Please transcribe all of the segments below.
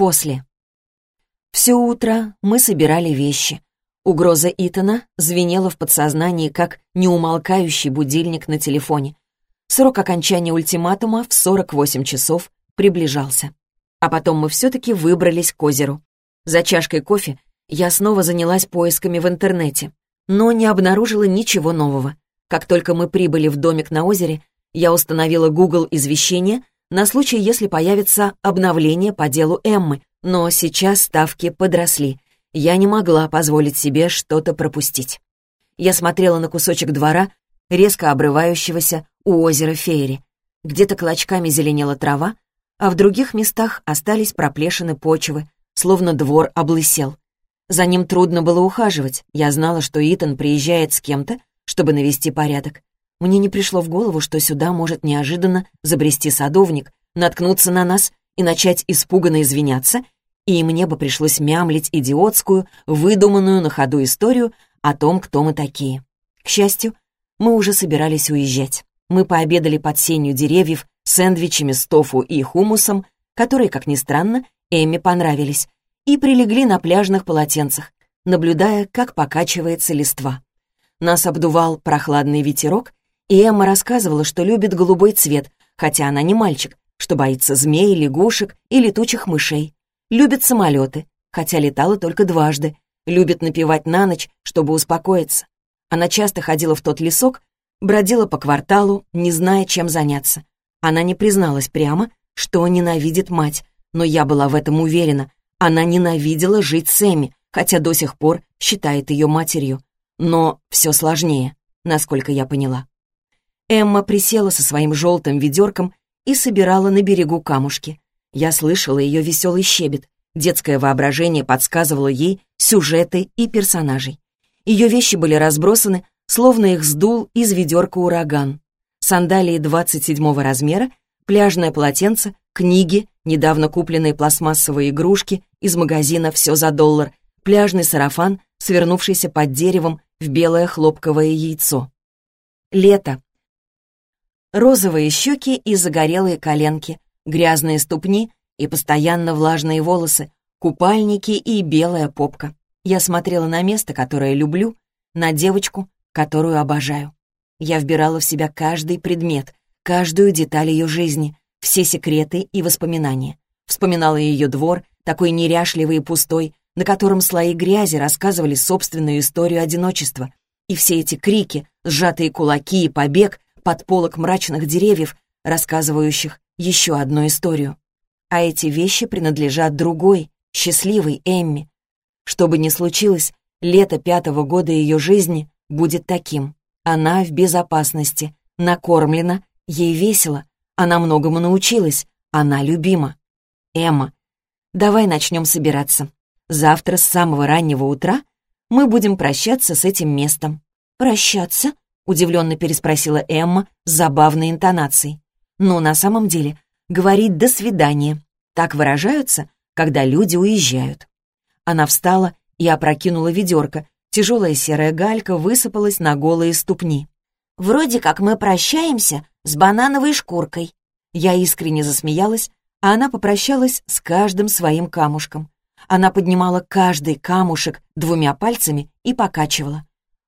После. Все утро мы собирали вещи. Угроза Итана звенела в подсознании, как неумолкающий будильник на телефоне. Срок окончания ультиматума в 48 часов приближался. А потом мы все-таки выбрались к озеру. За чашкой кофе я снова занялась поисками в интернете, но не обнаружила ничего нового. Как только мы прибыли в домик на озере, я установила Google извещения на случай, если появится обновление по делу Эммы, но сейчас ставки подросли. Я не могла позволить себе что-то пропустить. Я смотрела на кусочек двора, резко обрывающегося у озера Фейри. Где-то клочками зеленела трава, а в других местах остались проплешины почвы, словно двор облысел. За ним трудно было ухаживать. Я знала, что Итан приезжает с кем-то, чтобы навести порядок. Мне не пришло в голову, что сюда может неожиданно забрести садовник, наткнуться на нас и начать испуганно извиняться, и мне бы пришлось мямлить идиотскую, выдуманную на ходу историю о том, кто мы такие. К счастью, мы уже собирались уезжать. Мы пообедали под сенью деревьев сэндвичами с тофу и хумусом, которые, как ни странно, Эмме понравились, и прилегли на пляжных полотенцах, наблюдая, как покачивается листва. Нас обдувал прохладный ветерок, и Эмма рассказывала, что любит голубой цвет, хотя она не мальчик, что боится змей, лягушек и летучих мышей. Любит самолеты, хотя летала только дважды. Любит напевать на ночь, чтобы успокоиться. Она часто ходила в тот лесок, бродила по кварталу, не зная, чем заняться. Она не призналась прямо, что ненавидит мать, но я была в этом уверена. Она ненавидела жить с Эми, хотя до сих пор считает ее матерью. Но все сложнее, насколько я поняла. Эмма присела со своим желтым ведерком и собирала на берегу камушки. Я слышала ее веселый щебет. Детское воображение подсказывало ей сюжеты и персонажей. Ее вещи были разбросаны, словно их сдул из ведерка ураган. Сандалии 27 размера, пляжное полотенце, книги, недавно купленные пластмассовые игрушки из магазина «Все за доллар», пляжный сарафан, свернувшийся под деревом в белое хлопковое яйцо. Лето, розовые щеки и загорелые коленки, грязные ступни и постоянно влажные волосы, купальники и белая попка. Я смотрела на место, которое люблю, на девочку, которую обожаю. Я вбирала в себя каждый предмет, каждую деталь ее жизни, все секреты и воспоминания. Вспоминала ее двор, такой неряшливый и пустой, на котором слои грязи рассказывали собственную историю одиночества. И все эти крики, сжатые кулаки и побег под полок мрачных деревьев, рассказывающих еще одну историю. А эти вещи принадлежат другой, счастливой Эмми. Что бы ни случилось, лето пятого года ее жизни будет таким. Она в безопасности, накормлена, ей весело, она многому научилась, она любима. Эмма, давай начнем собираться. Завтра с самого раннего утра мы будем прощаться с этим местом. Прощаться? Удивленно переспросила Эмма с забавной интонацией. Но на самом деле говорить «до свидания». Так выражаются, когда люди уезжают. Она встала и опрокинула ведерко. Тяжелая серая галька высыпалась на голые ступни. «Вроде как мы прощаемся с банановой шкуркой». Я искренне засмеялась, а она попрощалась с каждым своим камушком. Она поднимала каждый камушек двумя пальцами и покачивала.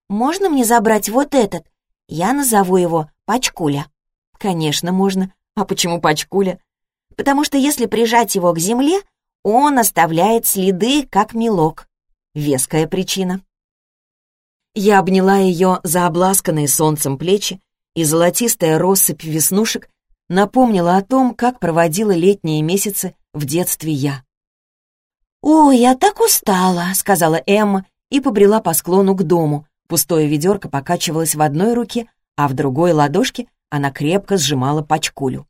«Можно мне забрать вот этот? Я назову его Пачкуля». «Конечно, можно. А почему Пачкуля?» «Потому что если прижать его к земле, он оставляет следы, как мелок». Веская причина. Я обняла ее за обласканные солнцем плечи, и золотистая россыпь веснушек напомнила о том, как проводила летние месяцы в детстве я. «Ой, я так устала», — сказала Эмма и побрела по склону к дому, Пустое ведерко покачивалось в одной руке, а в другой ладошке она крепко сжимала пачкулю.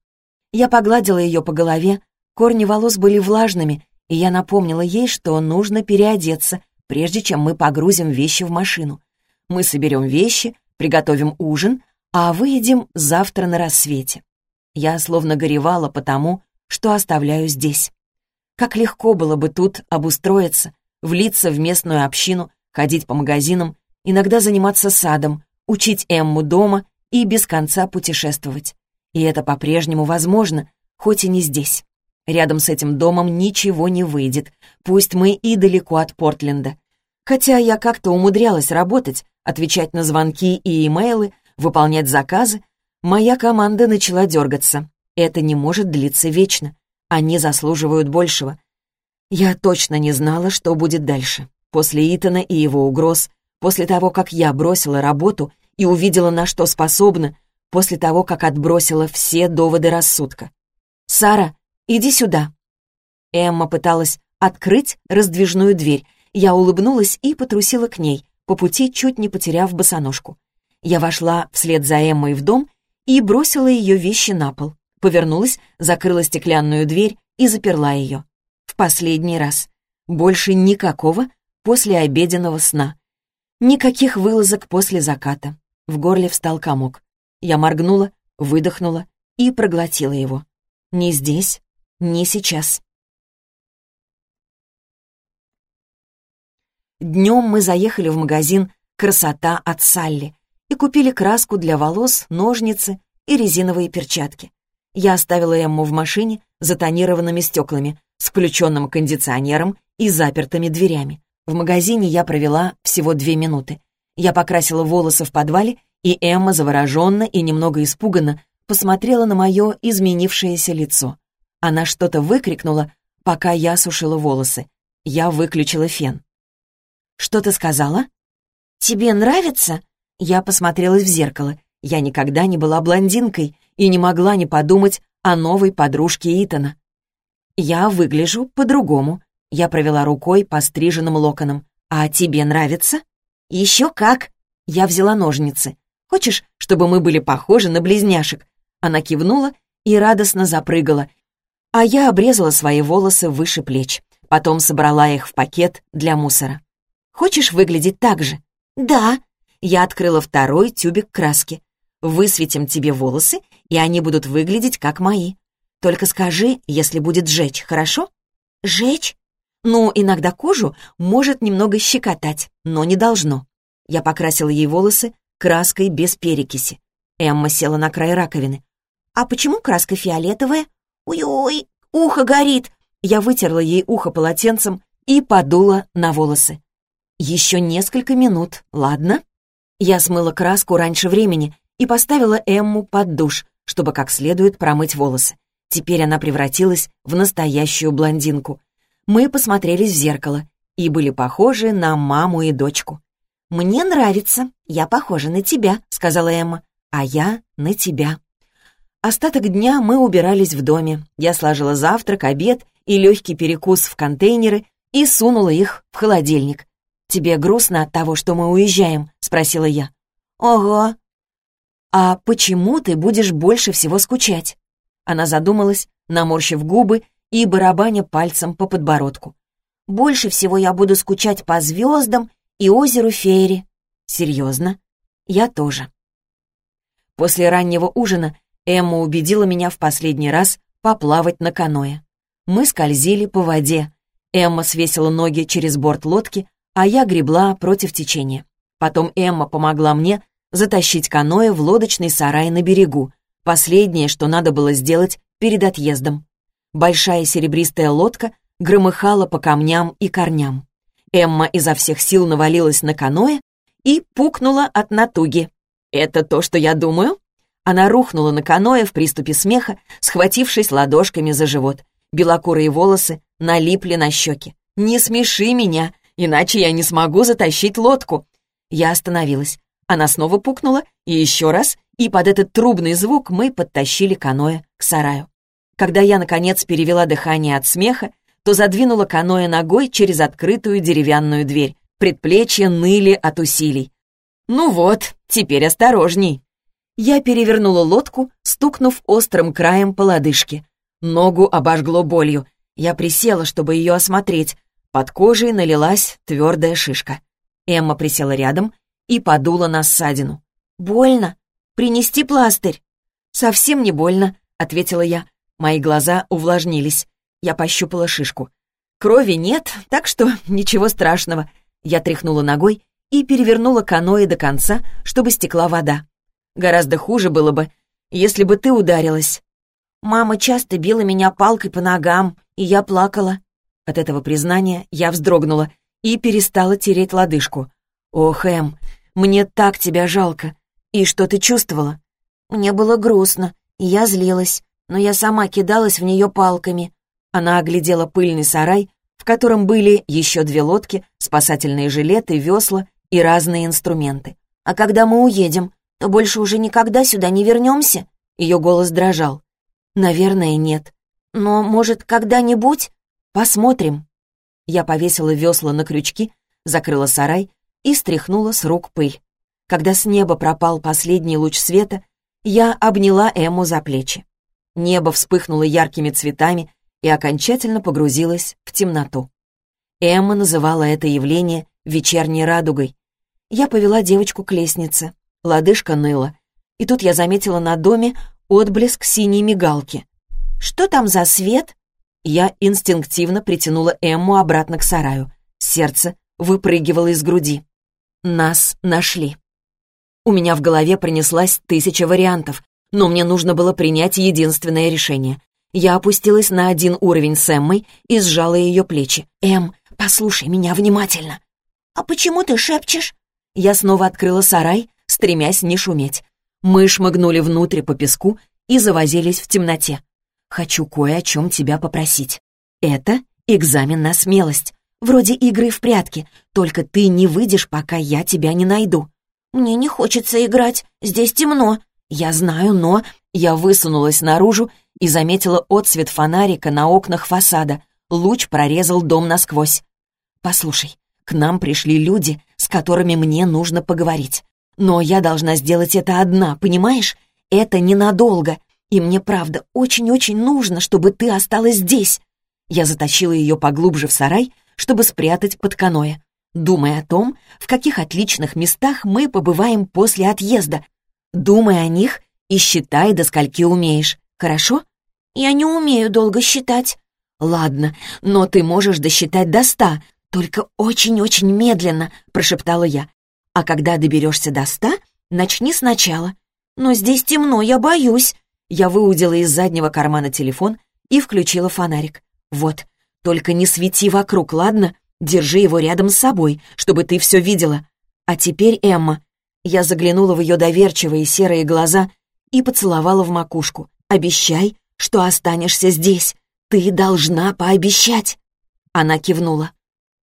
Я погладила ее по голове, корни волос были влажными, и я напомнила ей, что нужно переодеться, прежде чем мы погрузим вещи в машину. Мы соберем вещи, приготовим ужин, а выедем завтра на рассвете. Я словно горевала по тому, что оставляю здесь. Как легко было бы тут обустроиться, влиться в местную общину, ходить по магазинам, иногда заниматься садом, учить Эмму дома и без конца путешествовать. И это по-прежнему возможно, хоть и не здесь. Рядом с этим домом ничего не выйдет, пусть мы и далеко от Портленда. Хотя я как-то умудрялась работать, отвечать на звонки и имейлы, выполнять заказы, моя команда начала дергаться. Это не может длиться вечно. Они заслуживают большего. Я точно не знала, что будет дальше. После Итана и его угроз, после того, как я бросила работу и увидела, на что способна, после того, как отбросила все доводы рассудка. «Сара, иди сюда». Эмма пыталась открыть раздвижную дверь. Я улыбнулась и потрусила к ней, по пути чуть не потеряв босоножку. Я вошла вслед за Эммой в дом и бросила ее вещи на пол. Повернулась, закрыла стеклянную дверь и заперла ее. В последний раз. Больше никакого послеобеденного сна. Никаких вылазок после заката. В горле встал комок. Я моргнула, выдохнула и проглотила его. Ни здесь, ни сейчас. Днем мы заехали в магазин «Красота от Салли» и купили краску для волос, ножницы и резиновые перчатки. Я оставила Эмму в машине с затонированными стеклами, с включенным кондиционером и запертыми дверями. В магазине я провела всего две минуты. Я покрасила волосы в подвале и Эмма завороженно и немного испуганно посмотрела на мое изменившееся лицо. Она что-то выкрикнула, пока я сушила волосы. Я выключила фен. «Что ты сказала?» «Тебе нравится?» Я посмотрелась в зеркало. Я никогда не была блондинкой и не могла не подумать о новой подружке Итана. «Я выгляжу по-другому». Я провела рукой по стриженным локонам. «А тебе нравится?» «Еще как!» Я взяла ножницы. Хочешь, чтобы мы были похожи на близняшек?» Она кивнула и радостно запрыгала, а я обрезала свои волосы выше плеч. Потом собрала их в пакет для мусора. «Хочешь выглядеть так же?» «Да». Я открыла второй тюбик краски. «Высветим тебе волосы, и они будут выглядеть как мои. Только скажи, если будет жечь, хорошо?» «Жечь?» «Ну, иногда кожу может немного щекотать, но не должно». Я покрасила ей волосы, краской без перекиси. Эмма села на край раковины. «А почему краска фиолетовая?» «Ой-ой, ухо горит!» Я вытерла ей ухо полотенцем и подула на волосы. «Еще несколько минут, ладно?» Я смыла краску раньше времени и поставила Эмму под душ, чтобы как следует промыть волосы. Теперь она превратилась в настоящую блондинку. Мы посмотрелись в зеркало и были похожи на маму и дочку. «Мне нравится. Я похожа на тебя», — сказала Эмма. «А я на тебя». Остаток дня мы убирались в доме. Я сложила завтрак, обед и легкий перекус в контейнеры и сунула их в холодильник. «Тебе грустно от того, что мы уезжаем?» — спросила я. «Ого». «А почему ты будешь больше всего скучать?» Она задумалась, наморщив губы и барабаня пальцем по подбородку. «Больше всего я буду скучать по звездам и озеру Фейри. Серьезно? Я тоже. После раннего ужина Эмма убедила меня в последний раз поплавать на каное. Мы скользили по воде. Эмма свесила ноги через борт лодки, а я гребла против течения. Потом Эмма помогла мне затащить каное в лодочный сарай на берегу. Последнее, что надо было сделать перед отъездом. Большая серебристая лодка громыхала по камням и корням. Эмма изо всех сил навалилась на каноэ и пукнула от натуги. «Это то, что я думаю?» Она рухнула на каноэ в приступе смеха, схватившись ладошками за живот. Белокурые волосы налипли на щеки. «Не смеши меня, иначе я не смогу затащить лодку». Я остановилась. Она снова пукнула, и еще раз, и под этот трубный звук мы подтащили каноэ к сараю. Когда я, наконец, перевела дыхание от смеха, то задвинула каноэ ногой через открытую деревянную дверь. Предплечья ныли от усилий. «Ну вот, теперь осторожней». Я перевернула лодку, стукнув острым краем по лодыжке. Ногу обожгло болью. Я присела, чтобы ее осмотреть. Под кожей налилась твердая шишка. Эмма присела рядом и подула на ссадину. «Больно? Принести пластырь?» «Совсем не больно», — ответила я. Мои глаза увлажнились. Я пощупала шишку. Крови нет, так что ничего страшного. Я тряхнула ногой и перевернула каноэ до конца, чтобы стекла вода. Гораздо хуже было бы, если бы ты ударилась. Мама часто била меня палкой по ногам, и я плакала. От этого признания я вздрогнула и перестала тереть лодыжку. «Ох, Эм, мне так тебя жалко. И что ты чувствовала?» «Мне было грустно, и я злилась, но я сама кидалась в нее палками». Она оглядела пыльный сарай, в котором были еще две лодки, спасательные жилеты, весла и разные инструменты. «А когда мы уедем, то больше уже никогда сюда не вернемся?» Ее голос дрожал. «Наверное, нет. Но, может, когда-нибудь? Посмотрим». Я повесила весла на крючки, закрыла сарай и стряхнула с рук пыль. Когда с неба пропал последний луч света, я обняла Эмму за плечи. Небо вспыхнуло яркими цветами и окончательно погрузилось в темноту. Эмма называла это явление вечерней радугой. Я повела девочку к лестнице. Лодыжка ныла. И тут я заметила на доме отблеск синей мигалки. «Что там за свет?» Я инстинктивно притянула Эмму обратно к сараю. Сердце выпрыгивало из груди. Нас нашли. У меня в голове пронеслась тысяча вариантов, но мне нужно было принять единственное решение. Я опустилась на один уровень с Эммой и сжала ее плечи. «Эм, послушай меня внимательно». «А почему ты шепчешь?» Я снова открыла сарай, стремясь не шуметь. Мы шмыгнули внутрь по песку и завозились в темноте. «Хочу кое о чем тебя попросить. Это экзамен на смелость, вроде игры в прятки, только ты не выйдешь, пока я тебя не найду». «Мне не хочется играть, здесь темно». «Я знаю, но...» Я высунулась наружу и заметила отсвет фонарика на окнах фасада. Луч прорезал дом насквозь. «Послушай, к нам пришли люди, с которыми мне нужно поговорить. Но я должна сделать это одна, понимаешь? Это ненадолго. И мне, правда, очень-очень нужно, чтобы ты осталась здесь. Я затащила ее поглубже в сарай, чтобы спрятать под каноэ, думая о том, в каких отличных местах мы побываем после отъезда. Думай о них и считай, до скольки умеешь. Хорошо? Я не умею долго считать. Ладно, но ты можешь досчитать до ста, только очень-очень медленно, прошептала я. А когда доберешься до ста, начни сначала. Но здесь темно, я боюсь. Я выудила из заднего кармана телефон и включила фонарик. Вот, только не свети вокруг, ладно? Держи его рядом с собой, чтобы ты все видела. А теперь, Эмма, я заглянула в ее доверчивые серые глаза и поцеловала в макушку. Обещай, что останешься здесь. Ты должна пообещать. Она кивнула.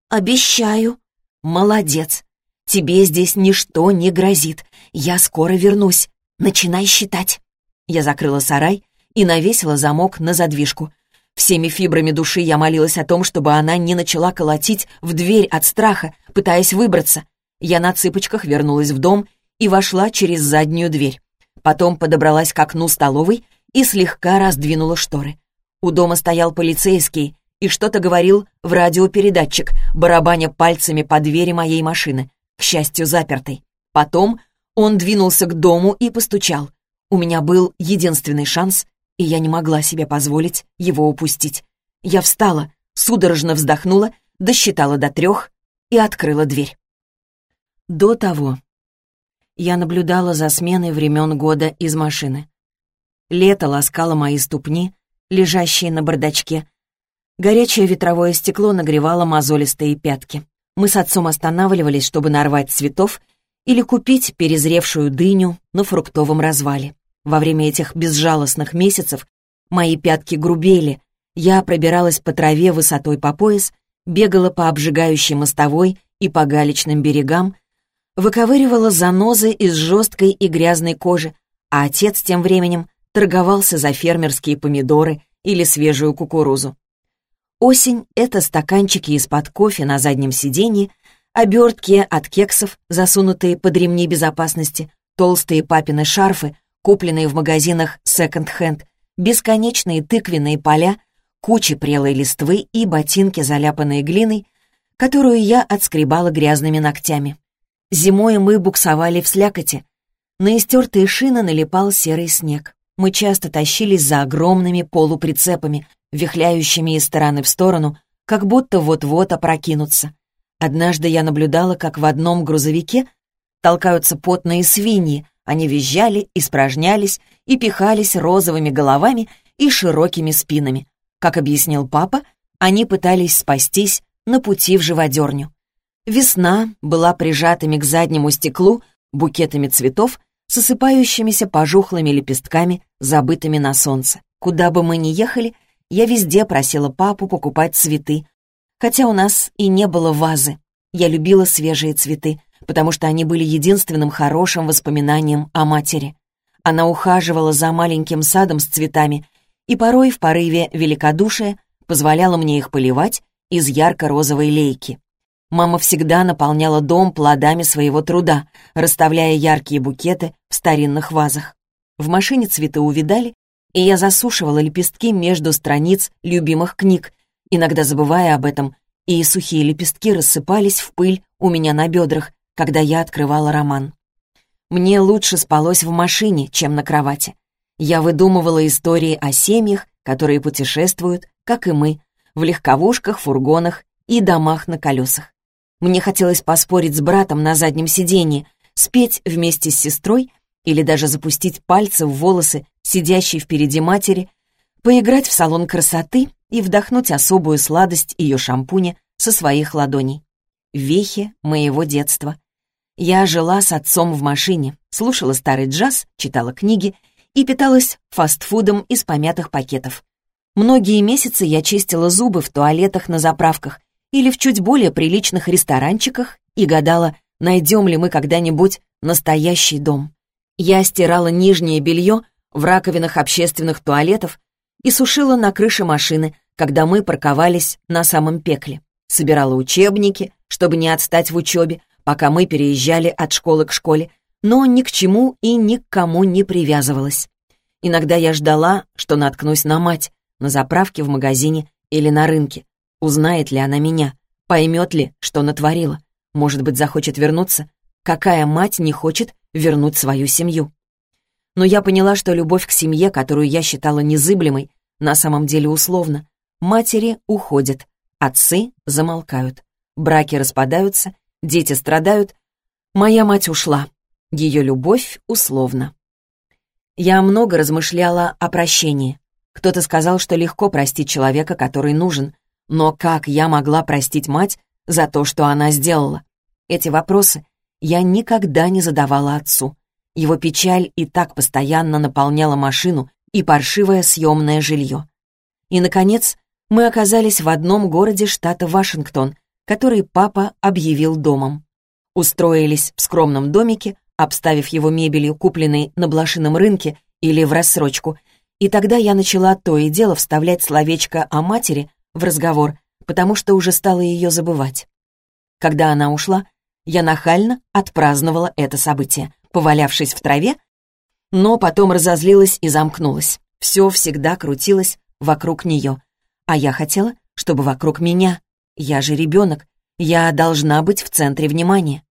«Обещаю». «Молодец. Тебе здесь ничто не грозит. Я скоро вернусь. Начинай считать». Я закрыла сарай и навесила замок на задвижку. Всеми фибрами души я молилась о том, чтобы она не начала колотить в дверь от страха, пытаясь выбраться. Я на цыпочках вернулась в дом и вошла через заднюю дверь. Потом подобралась к окну столовой и слегка раздвинула шторы. У дома стоял полицейский и что-то говорил в радиопередатчик, барабаня пальцами по двери моей машины к счастью, запертой. Потом он двинулся к дому и постучал. У меня был единственный шанс, и я не могла себе позволить его упустить. Я встала, судорожно вздохнула, досчитала до трех и открыла дверь. До того я наблюдала за сменой времен года из машины. Лето ласкало мои ступни, лежащие на бардачке. Горячее ветровое стекло нагревало мозолистые пятки. Мы с отцом останавливались, чтобы нарвать цветов или купить перезревшую дыню на фруктовом развале. Во время этих безжалостных месяцев мои пятки грубели, я пробиралась по траве высотой по пояс, бегала по обжигающей мостовой и по галечным берегам, выковыривала занозы из жесткой и грязной кожи, а отец тем временем торговался за фермерские помидоры или свежую кукурузу. Осень — это стаканчики из-под кофе на заднем сиденье, обертки от кексов, засунутые под ремни безопасности, толстые папины шарфы, купленные в магазинах секонд-хенд, бесконечные тыквенные поля, кучи прелой листвы и ботинки, заляпанные глиной, которую я отскребала грязными ногтями. Зимой мы буксовали в слякоти. На истертые шины налипал серый снег. Мы часто тащились за огромными полуприцепами, вихляющими из стороны в сторону как будто вот-вот опрокинутся. Однажды я наблюдала, как в одном грузовике толкаются потные свиньи, они визжали, испражнялись и пихались розовыми головами и широкими спинами. Как объяснил папа, они пытались спастись на пути в живодерню. Весна была прижатыми к заднему стеклу букетами цветов с осыпающимися пожухлыми лепестками, забытыми на солнце. Куда бы мы ни ехали, я везде просила папу покупать цветы, хотя у нас и не было вазы. Я любила свежие цветы, потому что они были единственным хорошим воспоминанием о матери. Она ухаживала за маленьким садом с цветами и порой в порыве великодушия позволяла мне их поливать из ярко-розовой лейки. Мама всегда наполняла дом плодами своего труда, расставляя яркие букеты в старинных вазах. В машине цветы увидали, и я засушивала лепестки между страниц любимых книг, иногда забывая об этом, и сухие лепестки рассыпались в пыль у меня на бедрах, когда я открывала роман. Мне лучше спалось в машине, чем на кровати. Я выдумывала истории о семьях, которые путешествуют, как и мы, в легковушках, фургонах и домах на колесах. Мне хотелось поспорить с братом на заднем сиденье, спеть вместе с сестрой или даже запустить пальцы в волосы сидящей впереди матери, поиграть в салон красоты и вдохнуть особую сладость ее шампуня со своих ладоней. Вехи моего детства. Я жила с отцом в машине, слушала старый джаз, читала книги и питалась фастфудом из помятых пакетов. Многие месяцы я чистила зубы в туалетах на заправках или в чуть более приличных ресторанчиках и гадала, найдем ли мы когда-нибудь настоящий дом. Я стирала нижнее белье в раковинах общественных туалетов и сушила на крыше машины, когда мы парковались на самом пекле. Собирала учебники, чтобы не отстать в учебе, пока мы переезжали от школы к школе, но ни к чему и ни к кому не привязывалась. Иногда я ждала, что наткнусь на мать, на заправке, в магазине или на рынке. Узнает ли она меня? Поймет ли, что натворила? Может быть, захочет вернуться? Какая мать не хочет вернуть свою семью? Но я поняла, что любовь к семье, которую я считала незыблемой, на самом деле условно. Матери уходят, отцы замолкают, браки распадаются, дети страдают. Моя мать ушла. Ее любовь условна. Я много размышляла о прощении. Кто-то сказал, что легко простить человека, который нужен, но как я могла простить мать за то, что она сделала? Эти вопросы я никогда не задавала отцу. Его печаль и так постоянно наполняла машину и паршивое съемное жилье. И, наконец, мы оказались в одном городе штата Вашингтон, который папа объявил домом. Устроились в скромном домике, обставив его мебелью, купленной на блошином рынке или в рассрочку, и тогда я начала то и дело вставлять словечко о матери в разговор, потому что уже стала ее забывать. Когда она ушла, я нахально отпраздновала это событие, повалявшись в траве, но потом разозлилась и замкнулась. Все всегда крутилось вокруг нее. А я хотела, чтобы вокруг меня. Я же ребенок, я должна быть в центре внимания.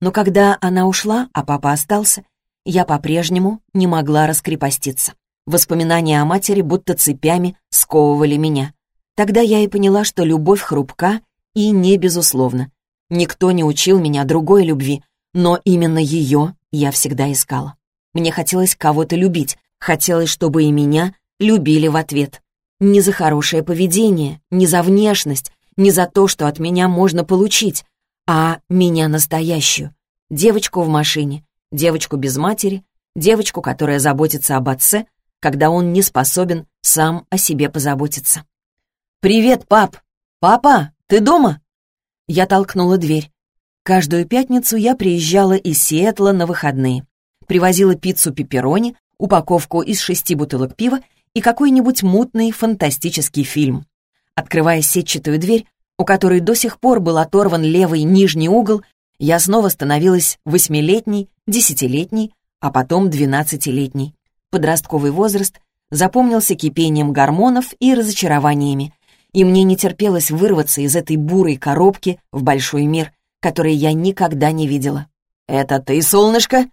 Но когда она ушла, а папа остался, я по-прежнему не могла раскрепоститься. Воспоминания о матери будто цепями сковывали меня. Тогда я и поняла, что любовь хрупка и не безусловна. Никто не учил меня другой любви, но именно ее я всегда искала. Мне хотелось кого-то любить, хотелось, чтобы и меня любили в ответ. Не за хорошее поведение, не за внешность, не за то, что от меня можно получить, а меня настоящую. Девочку в машине, девочку без матери, девочку, которая заботится об отце, когда он не способен сам о себе позаботиться. «Привет, пап! Папа, ты дома?» Я толкнула дверь. Каждую пятницу я приезжала из Сиэтла на выходные. Привозила пиццу пепперони, упаковку из шести бутылок пива и какой-нибудь мутный фантастический фильм. Открывая сетчатую дверь, у которой до сих пор был оторван левый нижний угол, я снова становилась восьмилетней, десятилетней, а потом двенадцатилетней. Подростковый возраст запомнился кипением гормонов и разочарованиями, и мне не терпелось вырваться из этой бурой коробки в большой мир, который я никогда не видела. «Это ты, солнышко?»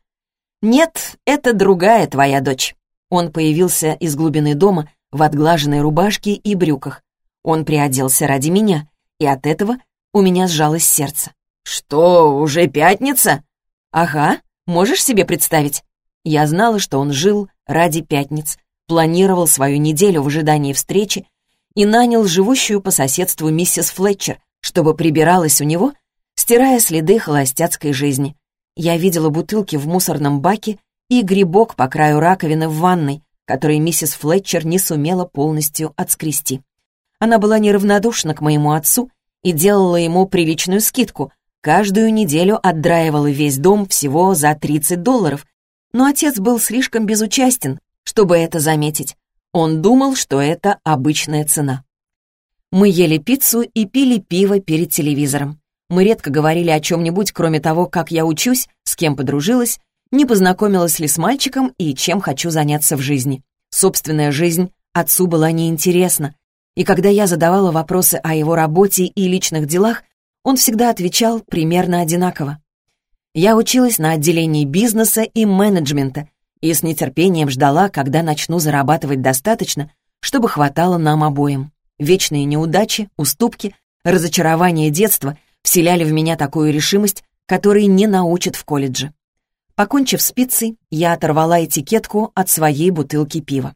«Нет, это другая твоя дочь». Он появился из глубины дома в отглаженной рубашке и брюках. Он приоделся ради меня, и от этого у меня сжалось сердце. «Что, уже пятница?» «Ага, можешь себе представить?» Я знала, что он жил ради пятниц, планировал свою неделю в ожидании встречи и нанял живущую по соседству миссис Флетчер, чтобы прибиралась у него, стирая следы холостяцкой жизни. Я видела бутылки в мусорном баке и грибок по краю раковины в ванной, который миссис Флетчер не сумела полностью отскрести. Она была неравнодушна к моему отцу и делала ему приличную скидку. Каждую неделю отдраивала весь дом всего за 30 долларов. Но отец был слишком безучастен, чтобы это заметить. Он думал, что это обычная цена. Мы ели пиццу и пили пиво перед телевизором. Мы редко говорили о чем-нибудь, кроме того, как я учусь, с кем подружилась, не познакомилась ли с мальчиком и чем хочу заняться в жизни. Собственная жизнь отцу была неинтересна, и когда я задавала вопросы о его работе и личных делах, он всегда отвечал примерно одинаково. Я училась на отделении бизнеса и менеджмента и с нетерпением ждала, когда начну зарабатывать достаточно, чтобы хватало нам обоим. Вечные неудачи, уступки, разочарование детства вселяли в меня такую решимость, которой не научат в колледже. Покончив с пиццей, я оторвала этикетку от своей бутылки пива.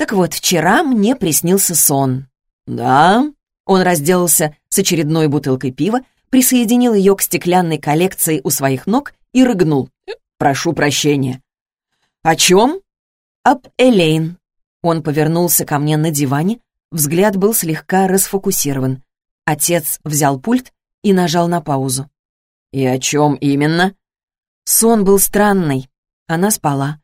Так вот, вчера мне приснился сон. «Да?» Он разделался с очередной бутылкой пива, присоединил ее к стеклянной коллекции у своих ног и рыгнул. «Прошу прощения». «О чем?» «Об Элейн». Он повернулся ко мне на диване, взгляд был слегка расфокусирован. Отец взял пульт и нажал на паузу. «И о чем именно?» Сон был странный. Она спала.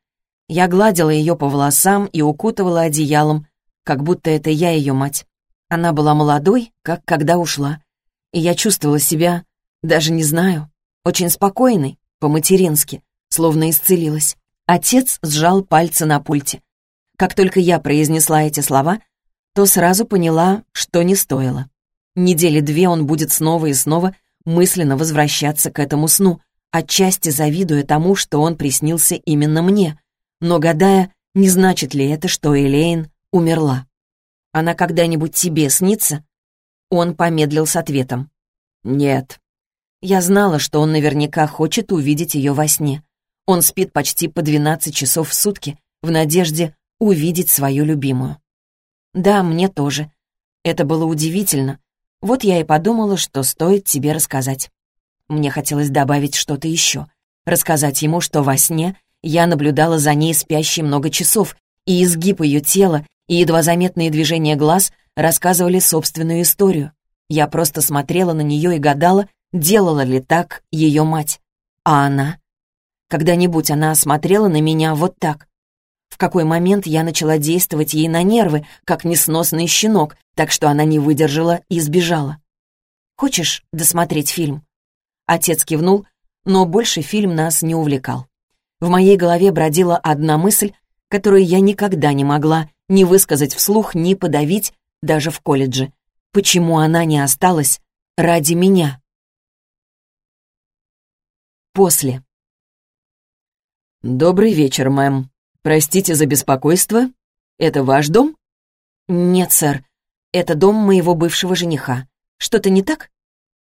Я гладила ее по волосам и укутывала одеялом, как будто это я ее мать. Она была молодой, как когда ушла. И я чувствовала себя, даже не знаю, очень спокойной, по-матерински, словно исцелилась. Отец сжал пальцы на пульте. Как только я произнесла эти слова, то сразу поняла, что не стоило. Недели две он будет снова и снова мысленно возвращаться к этому сну, отчасти завидуя тому, что он приснился именно мне, но гадая, не значит ли это, что Элейн умерла. Она когда-нибудь тебе снится? Он помедлил с ответом. Нет. Я знала, что он наверняка хочет увидеть ее во сне. Он спит почти по 12 часов в сутки в надежде увидеть свою любимую. Да, мне тоже. Это было удивительно. Вот я и подумала, что стоит тебе рассказать. Мне хотелось добавить что-то еще. Рассказать ему, что во сне я наблюдала за ней спящей много часов, и изгиб ее тела, и едва заметные движения глаз рассказывали собственную историю. Я просто смотрела на нее и гадала, делала ли так ее мать. А она? Когда-нибудь она смотрела на меня вот так. В какой момент я начала действовать ей на нервы, как несносный щенок, так что она не выдержала и сбежала. «Хочешь досмотреть фильм?» Отец кивнул, но больше фильм нас не увлекал. В моей голове бродила одна мысль, которую я никогда не могла ни высказать вслух, ни подавить даже в колледже. Почему она не осталась ради меня? После. «Добрый вечер, мэм. Простите за беспокойство. Это ваш дом?» «Нет, сэр. Это дом моего бывшего жениха. Что-то не так?»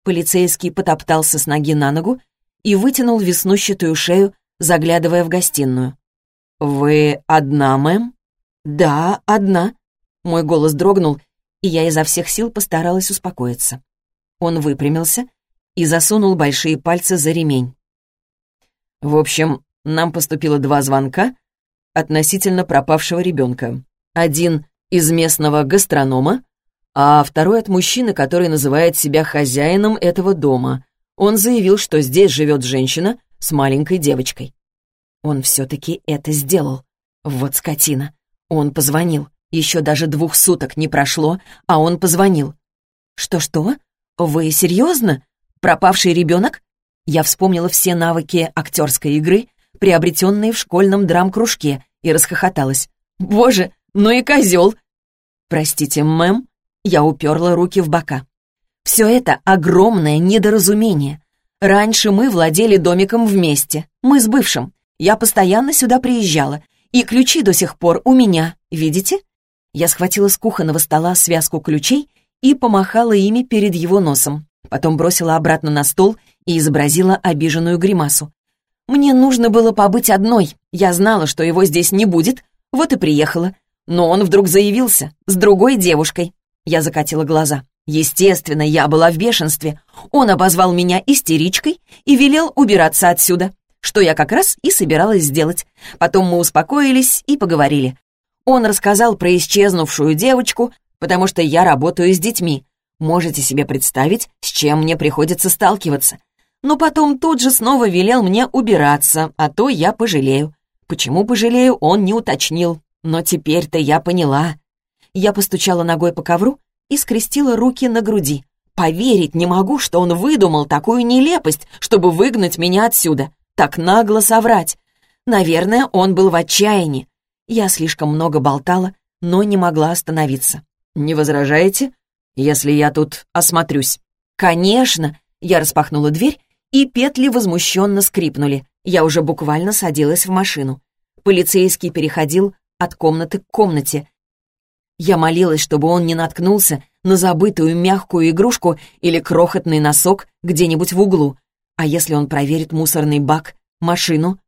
Полицейский потоптался с ноги на ногу и вытянул веснущатую шею, заглядывая в гостиную. «Вы одна, мэм?» «Да, одна». Мой голос дрогнул, и я изо всех сил постаралась успокоиться. Он выпрямился и засунул большие пальцы за ремень. «В общем, нам поступило два звонка относительно пропавшего ребенка. Один из местного гастронома, а второй от мужчины, который называет себя хозяином этого дома. Он заявил, что здесь живет женщина с маленькой девочкой. Он все-таки это сделал. Вот скотина. Он позвонил. Еще даже двух суток не прошло, а он позвонил. «Что-что? Вы серьезно? Пропавший ребенок?» Я вспомнила все навыки актерской игры, приобретенные в школьном драм-кружке, и расхохоталась. «Боже, ну и козел!» «Простите, мэм?» Я уперла руки в бока. Все это огромное недоразумение. Раньше мы владели домиком вместе, мы с бывшим. Я постоянно сюда приезжала, и ключи до сих пор у меня, видите? Я схватила с кухонного стола связку ключей и помахала ими перед его носом. Потом бросила обратно на стол и изобразила обиженную гримасу. Мне нужно было побыть одной. Я знала, что его здесь не будет, вот и приехала. Но он вдруг заявился с другой девушкой. Я закатила глаза. Естественно, я была в бешенстве. Он обозвал меня истеричкой и велел убираться отсюда, что я как раз и собиралась сделать. Потом мы успокоились и поговорили. Он рассказал про исчезнувшую девочку, потому что я работаю с детьми. Можете себе представить, с чем мне приходится сталкиваться. Но потом тут же снова велел мне убираться, а то я пожалею. Почему пожалею, он не уточнил. Но теперь-то я поняла. Я постучала ногой по ковру и скрестила руки на груди. Поверить не могу, что он выдумал такую нелепость, чтобы выгнать меня отсюда. Так нагло соврать. Наверное, он был в отчаянии. Я слишком много болтала, но не могла остановиться. «Не возражаете, если я тут осмотрюсь?» «Конечно!» Я распахнула дверь, и петли возмущенно скрипнули. Я уже буквально садилась в машину. Полицейский переходил от комнаты к комнате, я молилась, чтобы он не наткнулся на забытую мягкую игрушку или крохотный носок где-нибудь в углу. А если он проверит мусорный бак, машину?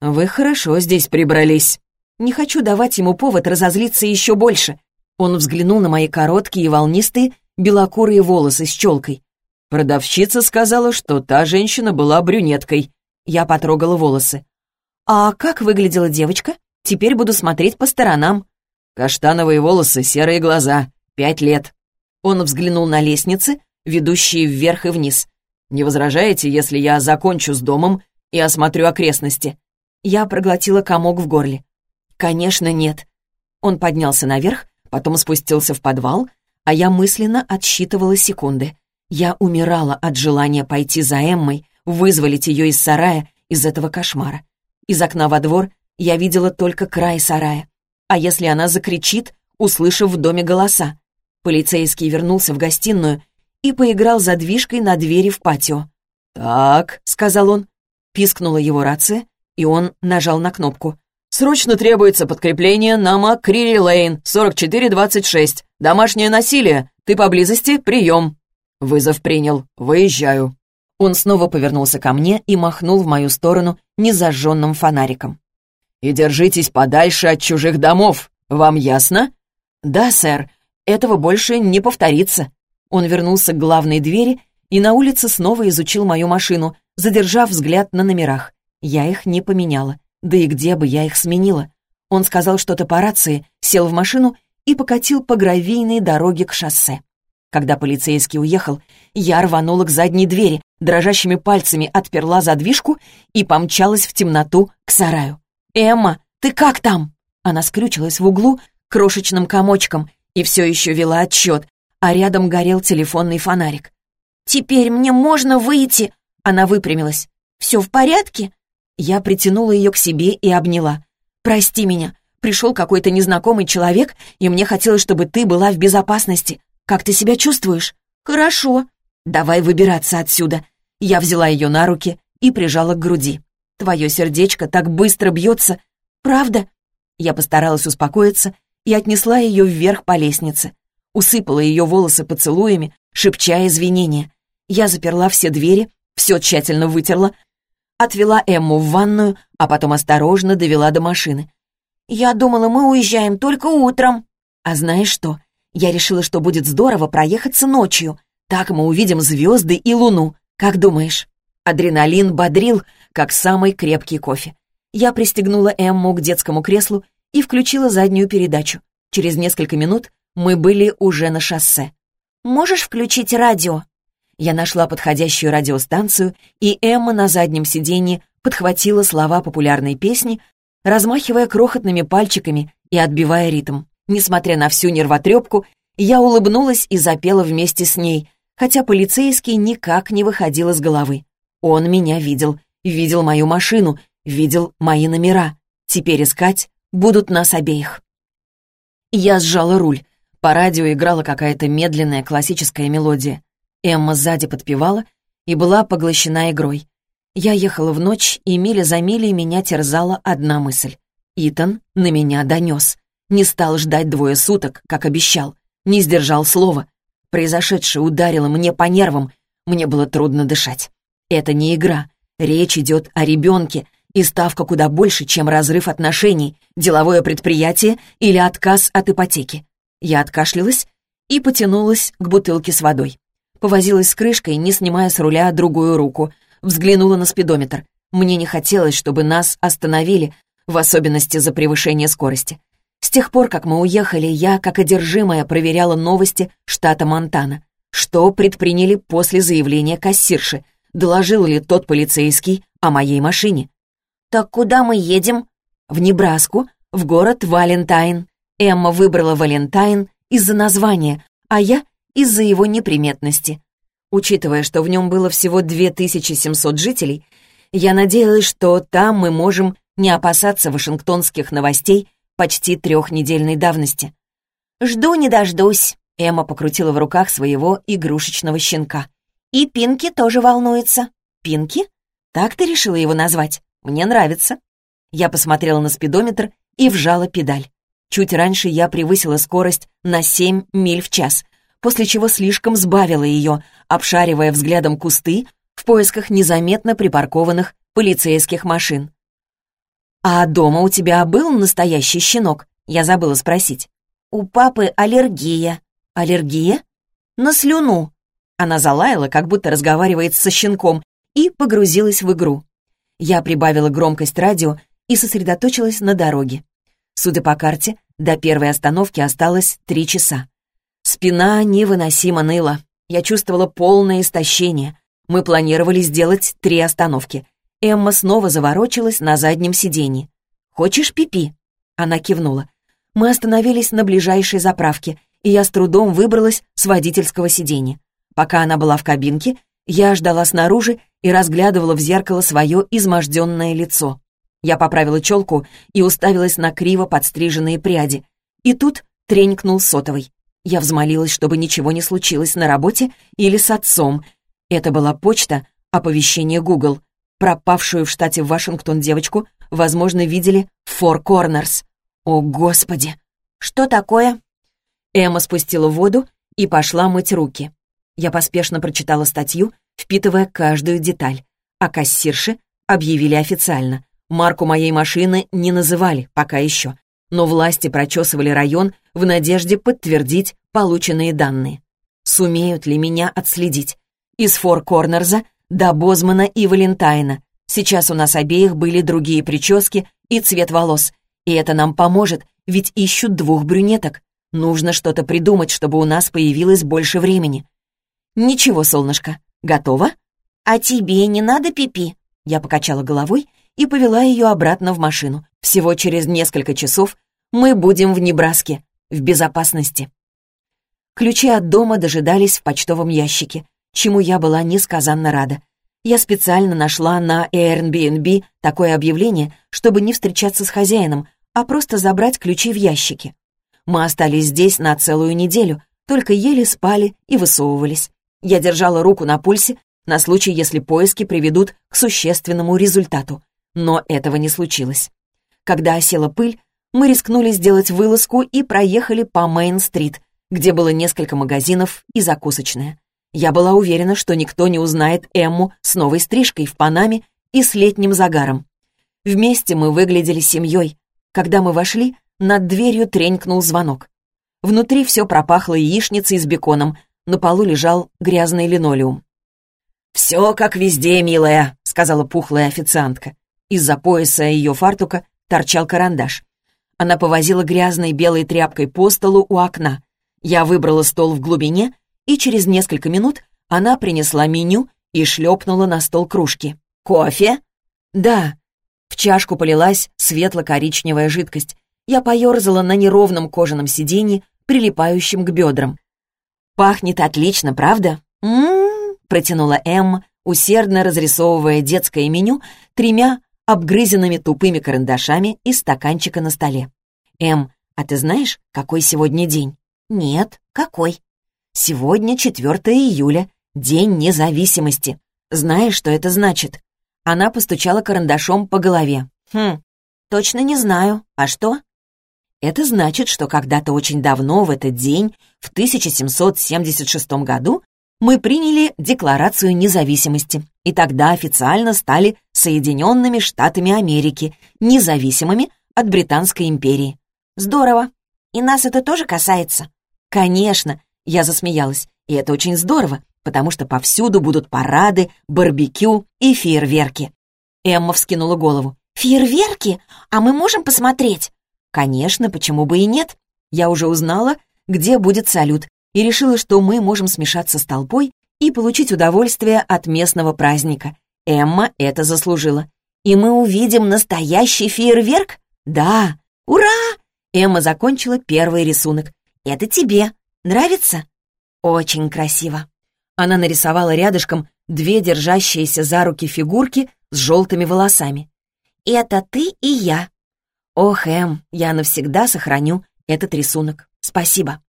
«Вы хорошо здесь прибрались. Не хочу давать ему повод разозлиться еще больше». Он взглянул на мои короткие и волнистые белокурые волосы с челкой. Продавщица сказала, что та женщина была брюнеткой. Я потрогала волосы. «А как выглядела девочка? Теперь буду смотреть по сторонам». Каштановые волосы, серые глаза. Пять лет. Он взглянул на лестницы, ведущие вверх и вниз. «Не возражаете, если я закончу с домом и осмотрю окрестности?» Я проглотила комок в горле. «Конечно, нет». Он поднялся наверх, потом спустился в подвал, а я мысленно отсчитывала секунды. Я умирала от желания пойти за Эммой, вызволить ее из сарая, из этого кошмара. Из окна во двор я видела только край сарая. А если она закричит, услышав в доме голоса? Полицейский вернулся в гостиную и поиграл задвижкой на двери в патио. «Так», — сказал он. Пискнула его рация, и он нажал на кнопку. «Срочно требуется подкрепление на Макрири Лейн, 4426. Домашнее насилие. Ты поблизости? Прием». Вызов принял. Выезжаю. Он снова повернулся ко мне и махнул в мою сторону незажженным фонариком. И держитесь подальше от чужих домов. Вам ясно?» «Да, сэр. Этого больше не повторится». Он вернулся к главной двери и на улице снова изучил мою машину, задержав взгляд на номерах. Я их не поменяла. Да и где бы я их сменила? Он сказал что-то по рации, сел в машину и покатил по гравийной дороге к шоссе. Когда полицейский уехал, я рванула к задней двери, дрожащими пальцами отперла задвижку и помчалась в темноту к сараю. «Эмма, ты как там?» Она скрючилась в углу крошечным комочком и все еще вела отчет, а рядом горел телефонный фонарик. «Теперь мне можно выйти?» Она выпрямилась. «Все в порядке?» Я притянула ее к себе и обняла. «Прости меня. Пришел какой-то незнакомый человек, и мне хотелось, чтобы ты была в безопасности. Как ты себя чувствуешь?» «Хорошо. Давай выбираться отсюда». Я взяла ее на руки и прижала к груди. Твое сердечко так быстро бьется. Правда?» Я постаралась успокоиться и отнесла ее вверх по лестнице. Усыпала ее волосы поцелуями, шепча извинения. Я заперла все двери, все тщательно вытерла, отвела Эмму в ванную, а потом осторожно довела до машины. «Я думала, мы уезжаем только утром». «А знаешь что? Я решила, что будет здорово проехаться ночью. Так мы увидим звезды и луну. Как думаешь?» Адреналин бодрил, как самый крепкий кофе. Я пристегнула Эмму к детскому креслу и включила заднюю передачу. Через несколько минут мы были уже на шоссе. «Можешь включить радио?» Я нашла подходящую радиостанцию, и Эмма на заднем сиденье подхватила слова популярной песни, размахивая крохотными пальчиками и отбивая ритм. Несмотря на всю нервотрепку, я улыбнулась и запела вместе с ней, хотя полицейский никак не выходил из головы. Он меня видел, Видел мою машину, видел мои номера. Теперь искать будут нас обеих. Я сжала руль. По радио играла какая-то медленная классическая мелодия. Эмма сзади подпевала и была поглощена игрой. Я ехала в ночь, и миля за милей меня терзала одна мысль. Итан на меня донес. Не стал ждать двое суток, как обещал. Не сдержал слова. Произошедшее ударило мне по нервам. Мне было трудно дышать. Это не игра. Речь идет о ребенке, и ставка куда больше, чем разрыв отношений, деловое предприятие или отказ от ипотеки. Я откашлялась и потянулась к бутылке с водой. Повозилась с крышкой, не снимая с руля другую руку. Взглянула на спидометр. Мне не хотелось, чтобы нас остановили, в особенности за превышение скорости. С тех пор, как мы уехали, я, как одержимая, проверяла новости штата Монтана. Что предприняли после заявления кассирши? Доложил ли тот полицейский о моей машине? «Так куда мы едем?» «В Небраску, в город Валентайн». Эмма выбрала Валентайн из-за названия, а я — из-за его неприметности. Учитывая, что в нем было всего 2700 жителей, я надеялась, что там мы можем не опасаться вашингтонских новостей почти трехнедельной давности. «Жду не дождусь», — Эмма покрутила в руках своего игрушечного щенка. «И Пинки тоже волнуется». «Пинки? Так ты решила его назвать? Мне нравится». Я посмотрела на спидометр и вжала педаль. Чуть раньше я превысила скорость на 7 миль в час, после чего слишком сбавила ее, обшаривая взглядом кусты в поисках незаметно припаркованных полицейских машин. «А дома у тебя был настоящий щенок?» Я забыла спросить. «У папы аллергия». «Аллергия?» «На слюну». Она залаяла, как будто разговаривает со щенком, и погрузилась в игру. Я прибавила громкость радио и сосредоточилась на дороге. Судя по карте, до первой остановки осталось три часа. Спина невыносимо ныла. Я чувствовала полное истощение. Мы планировали сделать три остановки. Эмма снова заворочилась на заднем сиденье. «Хочешь пипи?» -пи Она кивнула. Мы остановились на ближайшей заправке, и я с трудом выбралась с водительского сиденья. Пока она была в кабинке, я ждала снаружи и разглядывала в зеркало свое изможденное лицо. Я поправила челку и уставилась на криво подстриженные пряди. И тут тренькнул сотовый. Я взмолилась, чтобы ничего не случилось на работе или с отцом. Это была почта, оповещение Google. Пропавшую в штате Вашингтон девочку, возможно, видели в Four Corners. О, Господи! Что такое? Эмма спустила воду и пошла мыть руки. Я поспешно прочитала статью, впитывая каждую деталь. А кассирши объявили официально. Марку моей машины не называли, пока еще. Но власти прочесывали район в надежде подтвердить полученные данные. Сумеют ли меня отследить? Из Фор Корнерза до Бозмана и Валентайна. Сейчас у нас обеих были другие прически и цвет волос. И это нам поможет, ведь ищут двух брюнеток. Нужно что-то придумать, чтобы у нас появилось больше времени. Ничего, солнышко, готово? А тебе не надо пипи? -пи? Я покачала головой и повела ее обратно в машину. Всего через несколько часов мы будем в Небраске, в безопасности. Ключи от дома дожидались в почтовом ящике чему я была несказанно рада. Я специально нашла на Airbnb такое объявление, чтобы не встречаться с хозяином, а просто забрать ключи в ящике. Мы остались здесь на целую неделю, только еле спали и высовывались. Я держала руку на пульсе на случай, если поиски приведут к существенному результату. Но этого не случилось. Когда осела пыль, мы рискнули сделать вылазку и проехали по Мейн-стрит, где было несколько магазинов и закусочная. Я была уверена, что никто не узнает Эмму с новой стрижкой в Панаме и с летним загаром. Вместе мы выглядели семьей. Когда мы вошли, над дверью тренькнул звонок. Внутри все пропахло яичницей с беконом, на полу лежал грязный линолеум. «Все как везде, милая», — сказала пухлая официантка. Из-за пояса ее фартука торчал карандаш. Она повозила грязной белой тряпкой по столу у окна. Я выбрала стол в глубине и через несколько минут она принесла меню и шлепнула на стол кружки. «Кофе?» «Да». В чашку полилась светло-коричневая жидкость. Я поерзала на неровном кожаном сиденье, прилипающем к бедрам. «Пахнет отлично, правда?» «М-м-м», протянула Эмма, усердно разрисовывая детское меню тремя обгрызенными тупыми карандашами из стаканчика на столе. «Эм, а ты знаешь, какой сегодня день?» «Нет, какой?» Сегодня 4 июля, День независимости. Знаешь, что это значит?» Она постучала карандашом по голове. «Хм, точно не знаю. А что?» Это значит, что когда-то очень давно в этот день, в 1776 году, мы приняли Декларацию независимости, и тогда официально стали Соединенными Штатами Америки, независимыми от Британской империи. Здорово. И нас это тоже касается? Конечно, я засмеялась. И это очень здорово, потому что повсюду будут парады, барбекю и фейерверки. Эмма вскинула голову. «Фейерверки? А мы можем посмотреть?» «Конечно, почему бы и нет? Я уже узнала, где будет салют, и решила, что мы можем смешаться с толпой и получить удовольствие от местного праздника. Эмма это заслужила. И мы увидим настоящий фейерверк? Да! Ура! Эмма закончила первый рисунок. Это тебе. Нравится? Очень красиво. Она нарисовала рядышком две держащиеся за руки фигурки с желтыми волосами. «Это ты и я». «Ох, Эм, я навсегда сохраню этот рисунок. Спасибо».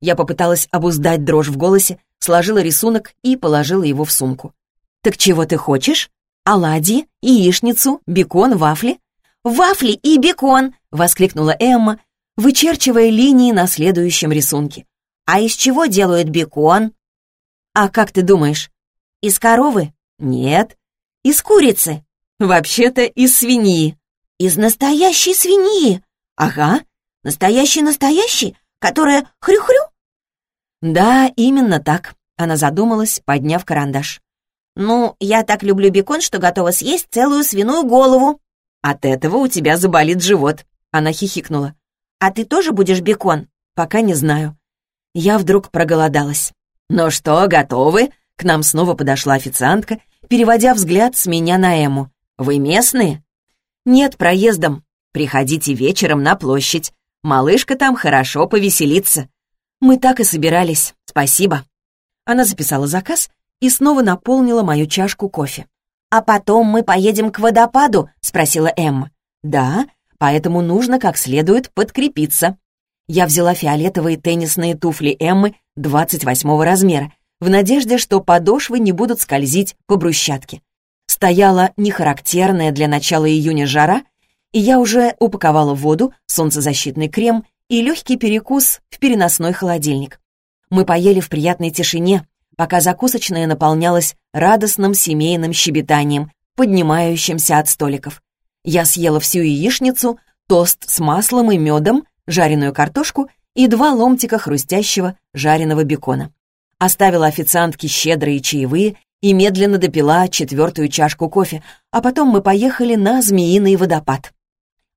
Я попыталась обуздать дрожь в голосе, сложила рисунок и положила его в сумку. «Так чего ты хочешь? Оладьи, яичницу, бекон, вафли?» «Вафли и бекон!» — воскликнула Эмма, вычерчивая линии на следующем рисунке. «А из чего делают бекон?» «А как ты думаешь?» «Из коровы?» «Нет». «Из курицы?» «Вообще-то из свиньи». «Из настоящей свиньи?» «Ага, настоящий-настоящий, которая хрю-хрю?» «Да, именно так», — она задумалась, подняв карандаш. «Ну, я так люблю бекон, что готова съесть целую свиную голову». «От этого у тебя заболит живот», — она хихикнула. «А ты тоже будешь бекон?» «Пока не знаю». Я вдруг проголодалась. «Ну что, готовы?» К нам снова подошла официантка, переводя взгляд с меня на Эму. «Вы местные?» «Нет, проездом. Приходите вечером на площадь. Малышка там хорошо повеселится». «Мы так и собирались. Спасибо». Она записала заказ и снова наполнила мою чашку кофе. «А потом мы поедем к водопаду?» — спросила Эмма. «Да, поэтому нужно как следует подкрепиться». Я взяла фиолетовые теннисные туфли Эммы 28 размера, в надежде, что подошвы не будут скользить по брусчатке. Стояла нехарактерная для начала июня жара, и я уже упаковала воду, солнцезащитный крем и легкий перекус в переносной холодильник. Мы поели в приятной тишине, пока закусочная наполнялась радостным семейным щебетанием, поднимающимся от столиков. Я съела всю яичницу, тост с маслом и медом, жареную картошку и два ломтика хрустящего жареного бекона. Оставила официантке щедрые чаевые и медленно допила четвертую чашку кофе, а потом мы поехали на змеиный водопад.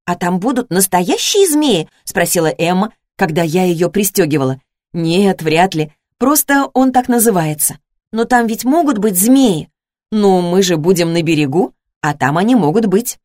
«А там будут настоящие змеи?» — спросила Эмма, когда я ее пристегивала. «Нет, вряд ли. Просто он так называется. Но там ведь могут быть змеи. Ну, мы же будем на берегу, а там они могут быть.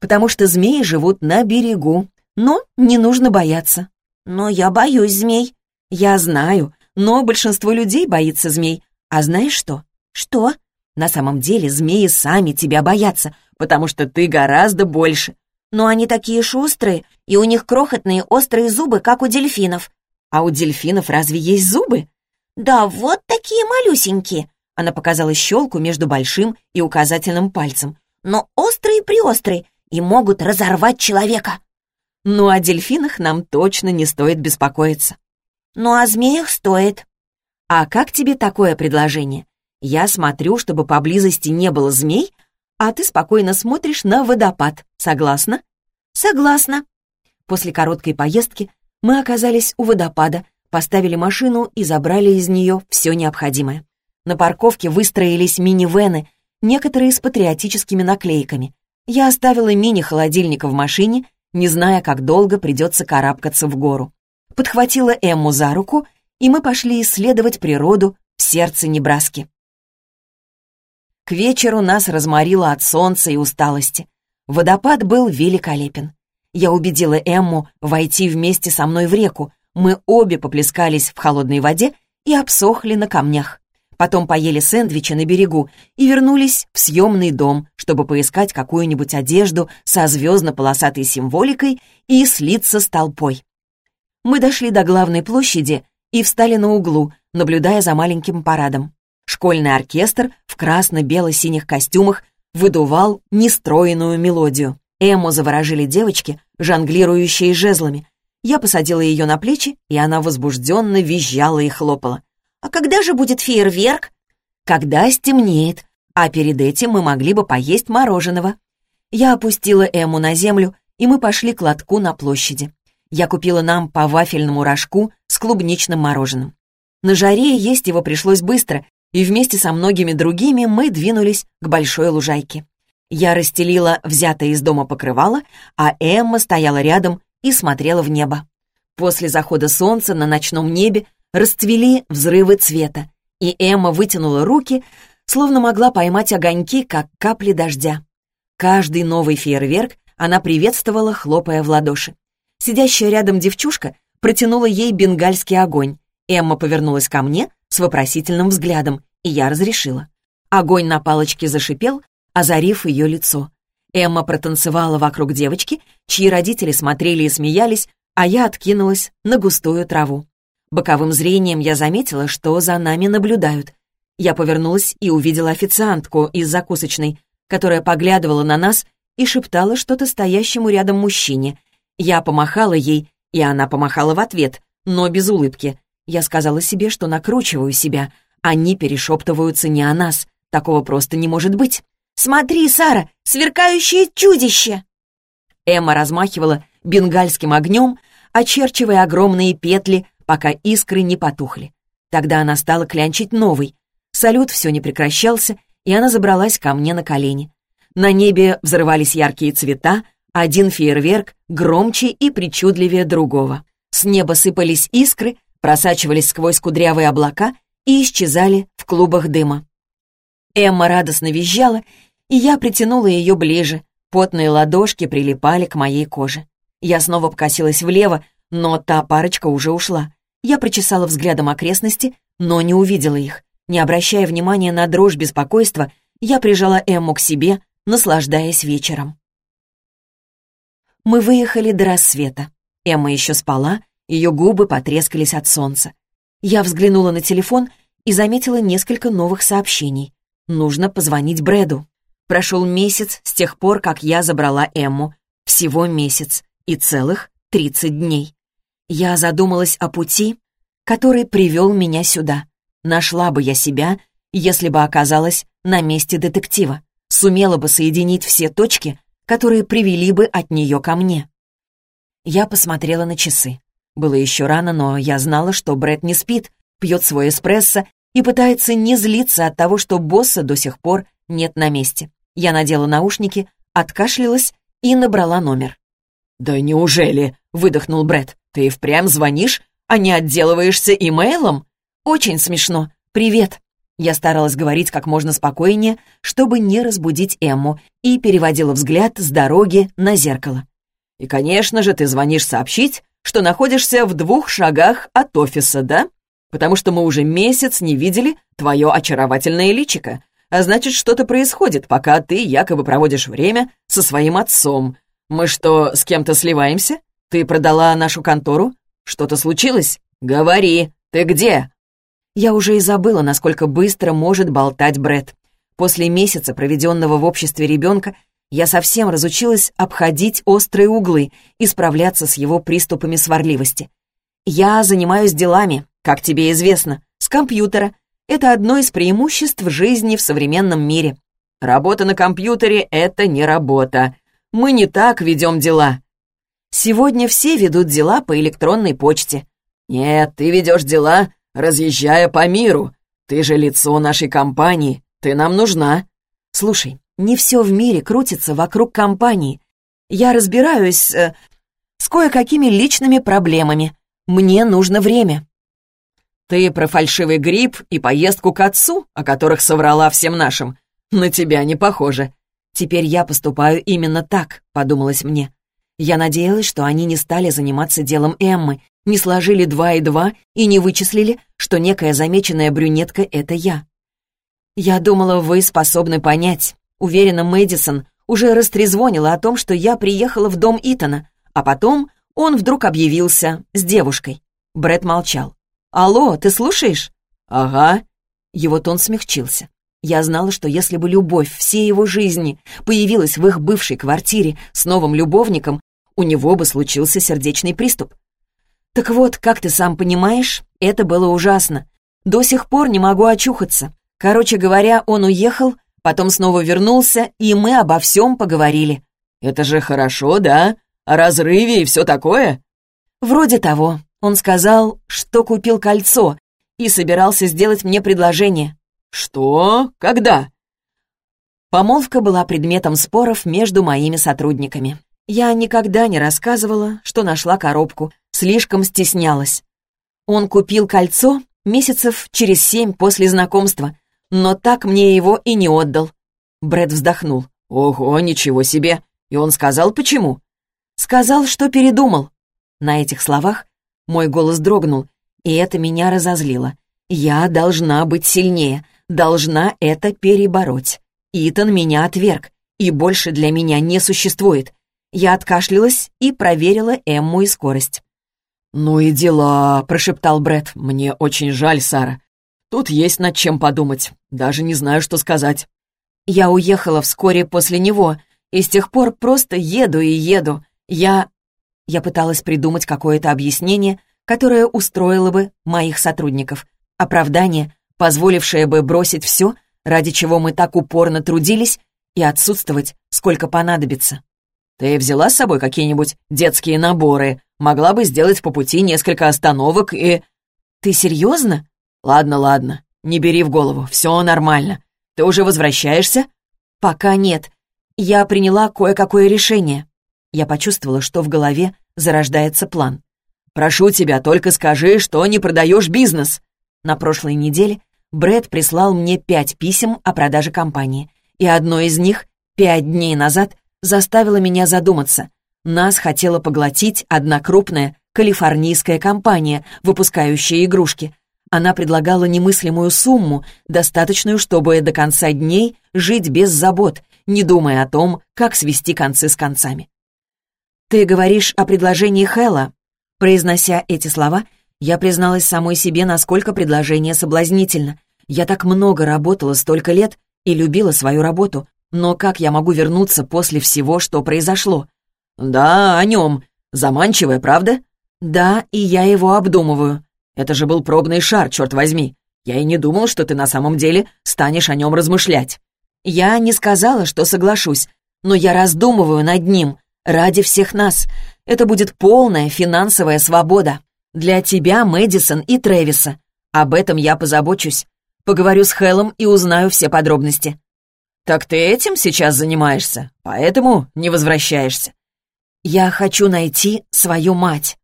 Потому что змеи живут на берегу, но не нужно бояться. Но я боюсь змей. Я знаю, но большинство людей боится змей. А знаешь что? Что? На самом деле змеи сами тебя боятся, потому что ты гораздо больше. Но они такие шустрые, и у них крохотные острые зубы, как у дельфинов. А у дельфинов разве есть зубы? Да, вот такие малюсенькие. Она показала щелку между большим и указательным пальцем. Но острые-приострые и могут разорвать человека. Ну, о дельфинах нам точно не стоит беспокоиться. Ну, о змеях стоит. А как тебе такое предложение? Я смотрю, чтобы поблизости не было змей, а ты спокойно смотришь на водопад. Согласна? Согласна. После короткой поездки мы оказались у водопада, поставили машину и забрали из нее все необходимое. На парковке выстроились мини-вены, некоторые с патриотическими наклейками. Я оставила мини-холодильник в машине не зная, как долго придется карабкаться в гору. Подхватила Эмму за руку, и мы пошли исследовать природу в сердце Небраски. К вечеру нас разморило от солнца и усталости. Водопад был великолепен. Я убедила Эмму войти вместе со мной в реку. Мы обе поплескались в холодной воде и обсохли на камнях. Потом поели сэндвичи на берегу и вернулись в съемный дом, чтобы поискать какую-нибудь одежду со звездно-полосатой символикой и слиться с толпой. Мы дошли до главной площади и встали на углу, наблюдая за маленьким парадом. Школьный оркестр в красно-бело-синих костюмах выдувал нестроенную мелодию. Эму заворожили девочки, жонглирующие жезлами. Я посадила ее на плечи, и она возбужденно визжала и хлопала. «А когда же будет фейерверк?» «Когда стемнеет, а перед этим мы могли бы поесть мороженого». Я опустила Эму на землю, и мы пошли к лотку на площади. Я купила нам по вафельному рожку с клубничным мороженым. На жаре есть его пришлось быстро, и вместе со многими другими мы двинулись к большой лужайке. Я расстелила взятое из дома покрывало, а Эмма стояла рядом и смотрела в небо. После захода солнца на ночном небе расцвели взрывы цвета, и Эмма вытянула руки, словно могла поймать огоньки, как капли дождя. Каждый новый фейерверк она приветствовала, хлопая в ладоши. Сидящая рядом девчушка протянула ей бенгальский огонь. Эмма повернулась ко мне с вопросительным взглядом, и я разрешила. Огонь на палочке зашипел, озарив ее лицо. Эмма протанцевала вокруг девочки, чьи родители смотрели и смеялись, а я откинулась на густую траву. Боковым зрением я заметила, что за нами наблюдают. Я повернулась и увидела официантку из закусочной, которая поглядывала на нас и шептала что-то стоящему рядом мужчине — я помахала ей, и она помахала в ответ, но без улыбки. Я сказала себе, что накручиваю себя. Они перешептываются не о нас. Такого просто не может быть. «Смотри, Сара, сверкающее чудище!» Эмма размахивала бенгальским огнем, очерчивая огромные петли, пока искры не потухли. Тогда она стала клянчить новый. Салют все не прекращался, и она забралась ко мне на колени. На небе взрывались яркие цвета, один фейерверк громче и причудливее другого. С неба сыпались искры, просачивались сквозь кудрявые облака и исчезали в клубах дыма. Эмма радостно визжала, и я притянула ее ближе. Потные ладошки прилипали к моей коже. Я снова покосилась влево, но та парочка уже ушла. Я прочесала взглядом окрестности, но не увидела их. Не обращая внимания на дрожь беспокойства, я прижала Эмму к себе, наслаждаясь вечером. Мы выехали до рассвета. Эмма еще спала, ее губы потрескались от солнца. Я взглянула на телефон и заметила несколько новых сообщений. Нужно позвонить Брэду. Прошел месяц с тех пор, как я забрала Эмму. Всего месяц и целых 30 дней. Я задумалась о пути, который привел меня сюда. Нашла бы я себя, если бы оказалась на месте детектива. Сумела бы соединить все точки, которые привели бы от нее ко мне. Я посмотрела на часы. Было еще рано, но я знала, что Брэд не спит, пьет свой эспрессо и пытается не злиться от того, что босса до сих пор нет на месте. Я надела наушники, откашлялась и набрала номер. «Да неужели?» — выдохнул Брэд. «Ты впрямь звонишь, а не отделываешься имейлом?» «Очень смешно. Привет. Я старалась говорить как можно спокойнее, чтобы не разбудить Эмму, и переводила взгляд с дороги на зеркало. «И, конечно же, ты звонишь сообщить, что находишься в двух шагах от офиса, да? Потому что мы уже месяц не видели твое очаровательное личико, а значит, что-то происходит, пока ты якобы проводишь время со своим отцом. Мы что, с кем-то сливаемся? Ты продала нашу контору? Что-то случилось? Говори, ты где?» Я уже и забыла, насколько быстро может болтать Бред. После месяца, проведенного в обществе ребенка, я совсем разучилась обходить острые углы и справляться с его приступами сварливости. Я занимаюсь делами, как тебе известно, с компьютера. Это одно из преимуществ жизни в современном мире. Работа на компьютере — это не работа. Мы не так ведем дела. Сегодня все ведут дела по электронной почте. Нет, ты ведешь дела разъезжая по миру. Ты же лицо нашей компании, ты нам нужна. Слушай, не все в мире крутится вокруг компании. Я разбираюсь э, с кое-какими личными проблемами. Мне нужно время. Ты про фальшивый грипп и поездку к отцу, о которых соврала всем нашим. На тебя не похоже. Теперь я поступаю именно так, подумалось мне. Я надеялась, что они не стали заниматься делом Эммы, не сложили два и два и не вычислили, что некая замеченная брюнетка — это я. Я думала, вы способны понять. Уверена, Мэдисон уже растрезвонила о том, что я приехала в дом Итана, а потом он вдруг объявился с девушкой. Брэд молчал. «Алло, ты слушаешь?» «Ага». Его тон смягчился. Я знала, что если бы любовь всей его жизни появилась в их бывшей квартире с новым любовником, у него бы случился сердечный приступ. Так вот, как ты сам понимаешь, это было ужасно. До сих пор не могу очухаться. Короче говоря, он уехал, потом снова вернулся, и мы обо всем поговорили. «Это же хорошо, да? О разрыве и все такое?» «Вроде того. Он сказал, что купил кольцо и собирался сделать мне предложение». «Что? Когда?» Помолвка была предметом споров между моими сотрудниками. Я никогда не рассказывала, что нашла коробку, слишком стеснялась. Он купил кольцо месяцев через семь после знакомства, но так мне его и не отдал. Брэд вздохнул. «Ого, ничего себе! И он сказал, почему?» «Сказал, что передумал». На этих словах мой голос дрогнул, и это меня разозлило. Я должна быть сильнее, должна это перебороть. Итан меня отверг, и больше для меня не существует. Я откашлялась и проверила Эмму и скорость. «Ну и дела», — прошептал Бред. «Мне очень жаль, Сара. Тут есть над чем подумать. Даже не знаю, что сказать». Я уехала вскоре после него, и с тех пор просто еду и еду. Я... Я пыталась придумать какое-то объяснение, которое устроило бы моих сотрудников. Оправдание, позволившее бы бросить все, ради чего мы так упорно трудились, и отсутствовать, сколько понадобится. «Ты взяла с собой какие-нибудь детские наборы? Могла бы сделать по пути несколько остановок и...» «Ты серьезно?» «Ладно, ладно, не бери в голову, все нормально. Ты уже возвращаешься?» «Пока нет. Я приняла кое-какое решение. Я почувствовала, что в голове зарождается план. «Прошу тебя, только скажи, что не продаешь бизнес!» На прошлой неделе Брэд прислал мне пять писем о продаже компании, и одно из них пять дней назад заставило меня задуматься. Нас хотела поглотить одна крупная калифорнийская компания, выпускающая игрушки. Она предлагала немыслимую сумму, достаточную, чтобы до конца дней жить без забот не думая о том, как свести концы с концами. «Ты говоришь о предложении Хэлла?» Произнося эти слова, я призналась самой себе, насколько предложение соблазнительно. Я так много работала столько лет и любила свою работу, но как я могу вернуться после всего, что произошло? «Да, о нем. Заманчивое, правда?» «Да, и я его обдумываю». «Это же был пробный шар, черт возьми. Я и не думал, что ты на самом деле станешь о нем размышлять». Я не сказала, что соглашусь, но я раздумываю над ним. Ради всех нас. Это будет полная финансовая свобода. Для тебя, Мэдисон и Трэвиса. Об этом я позабочусь. Поговорю с Хеллом и узнаю все подробности. Так ты этим сейчас занимаешься, поэтому не возвращаешься. Я хочу найти свою мать.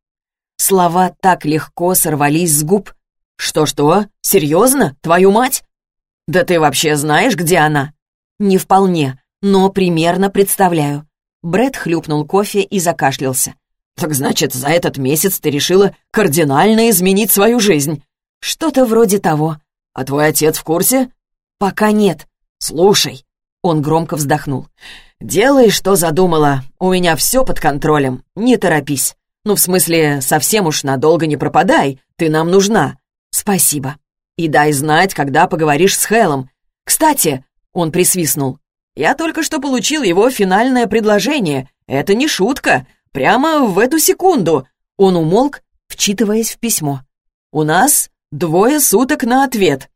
Слова так легко сорвались с губ. Что-что? Серьезно? Твою мать? Да ты вообще знаешь, где она? «Не вполне, но примерно представляю». Бред хлюпнул кофе и закашлялся. «Так значит, за этот месяц ты решила кардинально изменить свою жизнь?» «Что-то вроде того». «А твой отец в курсе?» «Пока нет». «Слушай». Он громко вздохнул. «Делай, что задумала. У меня все под контролем. Не торопись. Ну, в смысле, совсем уж надолго не пропадай. Ты нам нужна». «Спасибо». «И дай знать, когда поговоришь с Хелом. Кстати, он присвистнул. «Я только что получил его финальное предложение. Это не шутка. Прямо в эту секунду». Он умолк, вчитываясь в письмо. «У нас двое суток на ответ».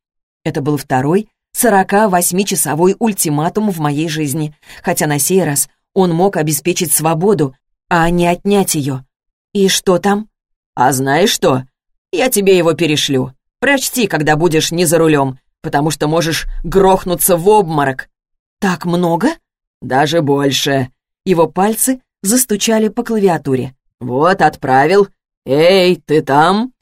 Это был второй 48-часовой ультиматум в моей жизни, хотя на сей раз он мог обеспечить свободу, а не отнять ее. «И что там?» «А знаешь что? Я тебе его перешлю. Прочти, когда будешь не за рулем потому что можешь грохнуться в обморок». «Так много?» «Даже больше». Его пальцы застучали по клавиатуре. «Вот, отправил. Эй, ты там?»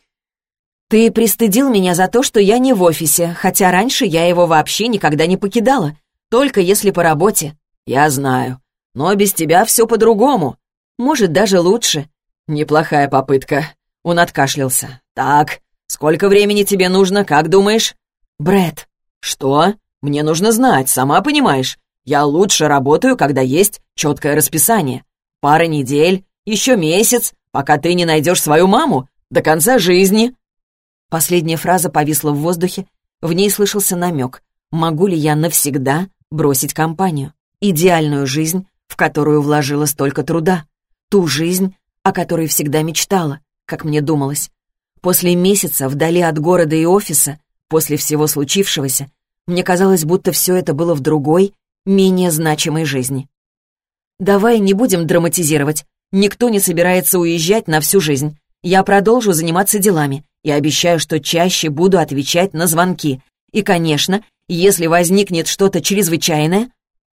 «Ты пристыдил меня за то, что я не в офисе, хотя раньше я его вообще никогда не покидала, только если по работе». «Я знаю. Но без тебя все по-другому. Может, даже лучше». «Неплохая попытка». Он откашлялся. «Так, сколько времени тебе нужно, как думаешь?» Бред. «Что? Мне нужно знать, сама понимаешь. Я лучше работаю, когда есть четкое расписание. Пара недель, еще месяц, пока ты не найдешь свою маму, до конца жизни». Последняя фраза повисла в воздухе, в ней слышался намек. Могу ли я навсегда бросить компанию? Идеальную жизнь, в которую вложила столько труда. Ту жизнь, о которой всегда мечтала, как мне думалось. После месяца вдали от города и офиса, после всего случившегося, мне казалось, будто все это было в другой, менее значимой жизни. «Давай не будем драматизировать. Никто не собирается уезжать на всю жизнь. Я продолжу заниматься делами и обещаю, что чаще буду отвечать на звонки. И, конечно, если возникнет что-то чрезвычайное...»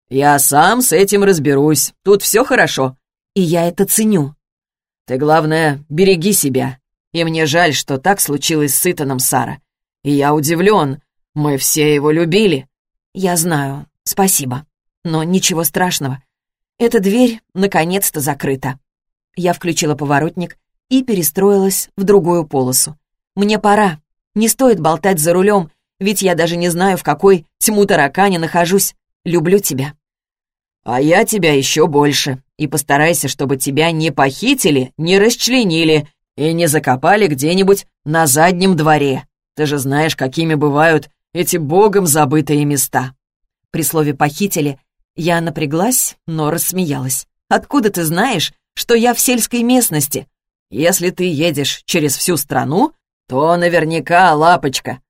«Я сам с этим разберусь. Тут все хорошо». «И я это ценю». «Ты, главное, береги себя. И мне жаль, что так случилось с Итаном, Сара. И я удивлен. Мы все его любили». «Я знаю. Спасибо. Но ничего страшного. Эта дверь наконец-то закрыта». Я включила поворотник и перестроилась в другую полосу. «Мне пора. Не стоит болтать за рулем, ведь я даже не знаю, в какой тьму таракане нахожусь. Люблю тебя». «А я тебя еще больше. И постарайся, чтобы тебя не похитили, не расчленили и не закопали где-нибудь на заднем дворе. Ты же знаешь, какими бывают эти богом забытые места». При слове «похитили» я напряглась, но рассмеялась. «Откуда ты знаешь, что я в сельской местности? Если ты едешь через всю страну, то наверняка лапочка».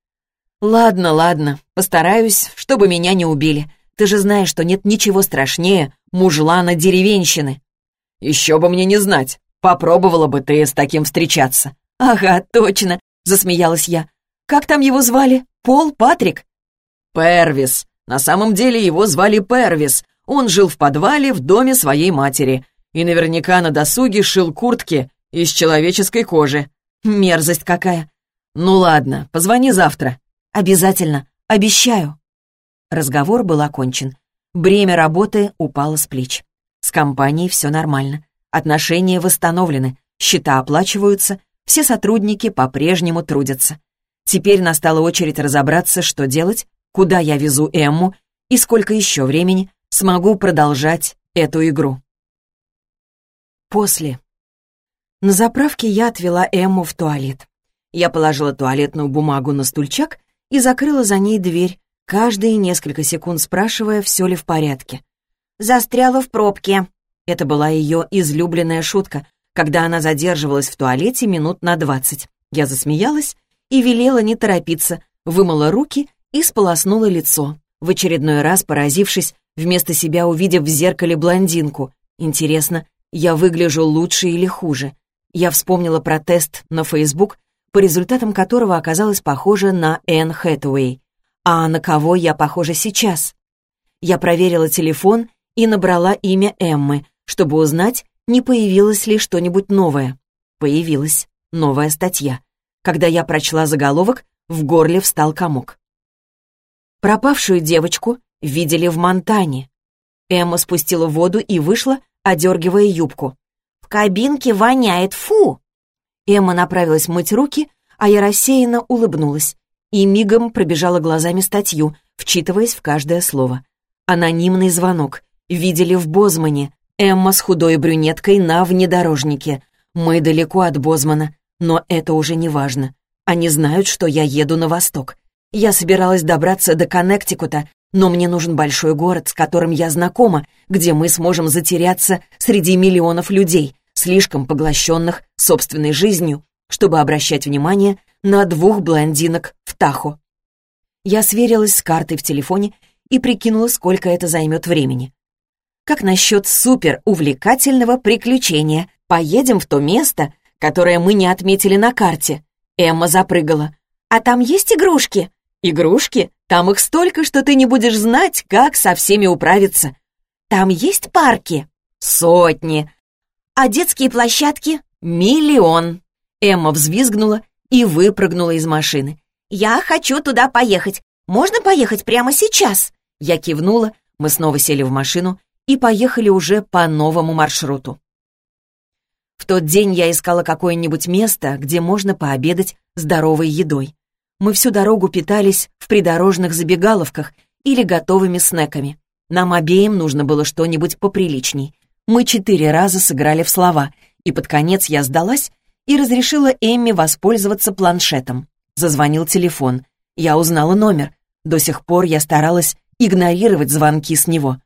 «Ладно, ладно, постараюсь, чтобы меня не убили. Ты же знаешь, что нет ничего страшнее мужлана деревенщины». «Еще бы мне не знать. Попробовала бы ты с таким встречаться». «Ага, точно», — засмеялась я. «Как там его звали? Пол Патрик?» «Первис. На самом деле его звали Первис. Он жил в подвале в доме своей матери. И наверняка на досуге шил куртки из человеческой кожи. Мерзость какая. Ну ладно, позвони завтра. Обязательно. Обещаю. Разговор был окончен. Бремя работы упало с плеч. С компанией все нормально. Отношения восстановлены, счета оплачиваются, все сотрудники по-прежнему трудятся. Теперь настала очередь разобраться, что делать, куда я везу Эмму и сколько еще времени смогу продолжать эту игру. После. На заправке я отвела Эмму в туалет. Я положила туалетную бумагу на стульчак и закрыла за ней дверь, каждые несколько секунд спрашивая, все ли в порядке. «Застряла в пробке». Это была ее излюбленная шутка, когда она задерживалась в туалете минут на двадцать. Я засмеялась и велела не торопиться, вымыла руки и сполоснула лицо, в очередной раз поразившись, вместо себя увидев в зеркале блондинку. Интересно, я выгляжу лучше или хуже? Я вспомнила про тест на Facebook, по результатам которого оказалась похожа на Энн Хэтэуэй. А на кого я похожа сейчас? Я проверила телефон и набрала имя Эммы, чтобы узнать, не появилось ли что-нибудь новое. Появилась новая статья. Когда я прочла заголовок, в горле встал комок. Пропавшую девочку видели в Монтане. Эмма спустила воду и вышла, одергивая юбку. «В кабинке воняет, фу!» Эмма направилась мыть руки, а я рассеянно улыбнулась и мигом пробежала глазами статью, вчитываясь в каждое слово. Анонимный звонок. Видели в Бозмане. Эмма с худой брюнеткой на внедорожнике. Мы далеко от Бозмана, но это уже не важно. Они знают, что я еду на восток. Я собиралась добраться до Коннектикута, но мне нужен большой город, с которым я знакома, где мы сможем затеряться среди миллионов людей, слишком поглощенных собственной жизнью, чтобы обращать внимание на двух блондинок в Тахо. Я сверилась с картой в телефоне и прикинула, сколько это займет времени. Как насчет супер увлекательного приключения? Поедем в то место, которое мы не отметили на карте. Эмма запрыгала. А там есть игрушки? Игрушки? Там их столько, что ты не будешь знать, как со всеми управиться. Там есть парки? Сотни. А детские площадки? Миллион. Эмма взвизгнула и выпрыгнула из машины. «Я хочу туда поехать. Можно поехать прямо сейчас?» Я кивнула, мы снова сели в машину и поехали уже по новому маршруту. В тот день я искала какое-нибудь место, где можно пообедать здоровой едой. Мы всю дорогу питались в придорожных забегаловках или готовыми снеками. Нам обеим нужно было что-нибудь поприличней. Мы четыре раза сыграли в слова, и под конец я сдалась и разрешила Эмми воспользоваться планшетом. Зазвонил телефон. Я узнала номер. До сих пор я старалась игнорировать звонки с него.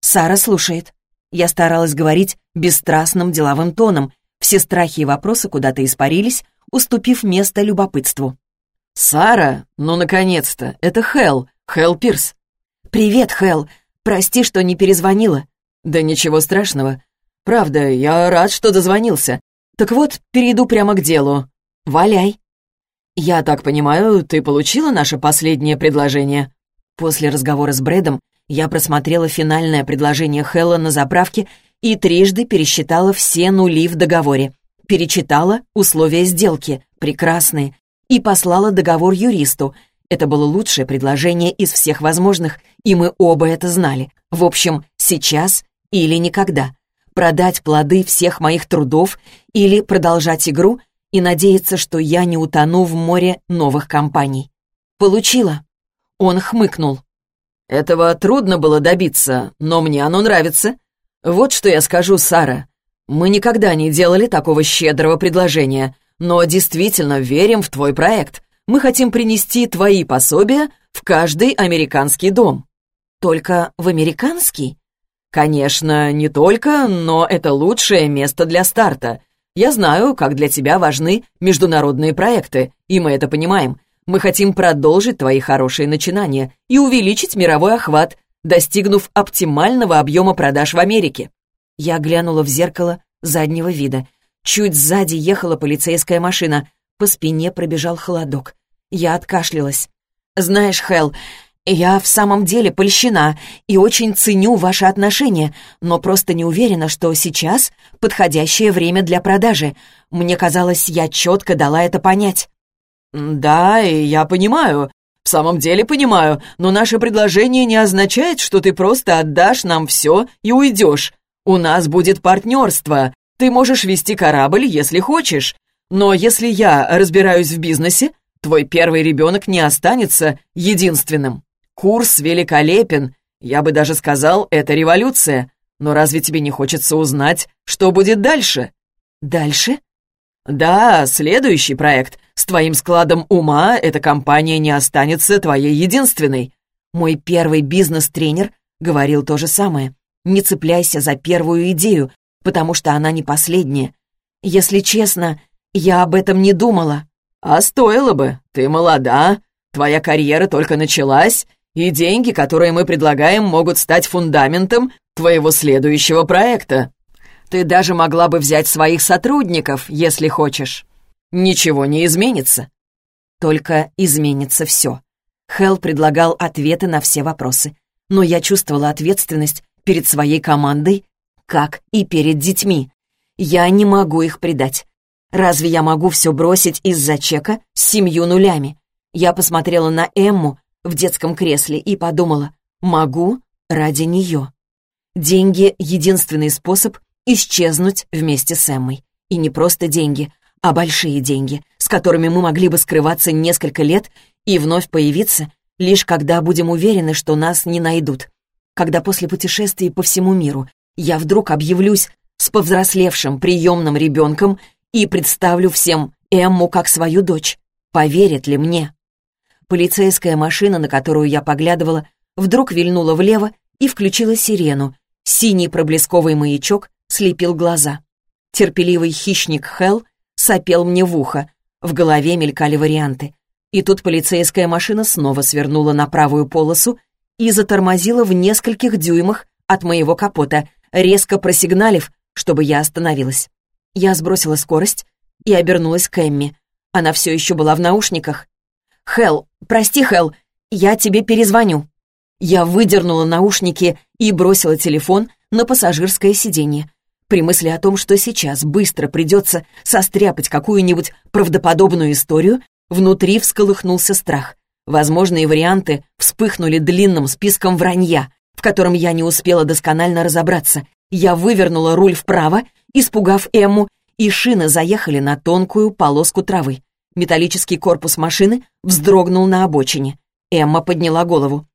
Сара слушает. Я старалась говорить бесстрастным деловым тоном, Все страхи и вопросы куда-то испарились, уступив место любопытству. «Сара, ну, наконец-то! Это Хелл, Хелл Пирс!» «Привет, Хелл! Прости, что не перезвонила». «Да ничего страшного. Правда, я рад, что дозвонился. Так вот, перейду прямо к делу. Валяй». «Я так понимаю, ты получила наше последнее предложение?» После разговора с Брэдом я просмотрела финальное предложение Хэлла на заправке и трижды пересчитала все нули в договоре. Перечитала условия сделки, прекрасные, и послала договор юристу. Это было лучшее предложение из всех возможных, и мы оба это знали. В общем, сейчас или никогда. Продать плоды всех моих трудов или продолжать игру и надеяться, что я не утону в море новых компаний. Получила. Он хмыкнул. Этого трудно было добиться, но мне оно нравится. Вот что я скажу, Сара. Мы никогда не делали такого щедрого предложения, но действительно верим в твой проект. Мы хотим принести твои пособия в каждый американский дом. Только в американский? Конечно, не только, но это лучшее место для старта. Я знаю, как для тебя важны международные проекты, и мы это понимаем. Мы хотим продолжить твои хорошие начинания и увеличить мировой охват, достигнув оптимального объема продаж в Америке». Я глянула в зеркало заднего вида. Чуть сзади ехала полицейская машина. По спине пробежал холодок. Я откашлялась. «Знаешь, Хелл, я в самом деле польщена и очень ценю ваши отношения, но просто не уверена, что сейчас подходящее время для продажи. Мне казалось, я четко дала это понять». «Да, я понимаю. В самом деле понимаю, но наше предложение не означает, что ты просто отдашь нам все и уйдешь. У нас будет партнерство. Ты можешь вести корабль, если хочешь. Но если я разбираюсь в бизнесе, твой первый ребенок не останется единственным. Курс великолепен. Я бы даже сказал, это революция. Но разве тебе не хочется узнать, что будет дальше?» «Дальше?» «Да, следующий проект. С твоим складом ума эта компания не останется твоей единственной». Мой первый бизнес-тренер говорил то же самое. «Не цепляйся за первую идею, потому что она не последняя. Если честно, я об этом не думала». «А стоило бы. Ты молода, твоя карьера только началась, и деньги, которые мы предлагаем, могут стать фундаментом твоего следующего проекта». Ты даже могла бы взять своих сотрудников, если хочешь. Ничего не изменится. Только изменится все. Хелл предлагал ответы на все вопросы. Но я чувствовала ответственность перед своей командой, как и перед детьми. Я не могу их предать. Разве я могу все бросить из-за чека с семью нулями? Я посмотрела на Эмму в детском кресле и подумала, могу ради нее. Деньги — единственный способ исчезнуть вместе с Эммой. И не просто деньги, а большие деньги, с которыми мы могли бы скрываться несколько лет и вновь появиться, лишь когда будем уверены, что нас не найдут. Когда после путешествий по всему миру я вдруг объявлюсь с повзрослевшим приемным ребенком и представлю всем Эмму как свою дочь. Поверят ли мне? Полицейская машина, на которую я поглядывала, вдруг вильнула влево и включила сирену. Синий проблесковый маячок слепил глаза. Терпеливый хищник Хелл сопел мне в ухо. В голове мелькали варианты. И тут полицейская машина снова свернула на правую полосу и затормозила в нескольких дюймах от моего капота, резко просигналив, чтобы я остановилась. Я сбросила скорость и обернулась к Эмми. Она все еще была в наушниках. «Хелл, прости, Хелл, я тебе перезвоню». Я выдернула наушники и бросила телефон на пассажирское сиденье. При мысли о том, что сейчас быстро придется состряпать какую-нибудь правдоподобную историю, внутри всколыхнулся страх. Возможные варианты вспыхнули длинным списком вранья, в котором я не успела досконально разобраться. Я вывернула руль вправо, испугав Эмму, и шины заехали на тонкую полоску травы. Металлический корпус машины вздрогнул на обочине. Эмма подняла голову.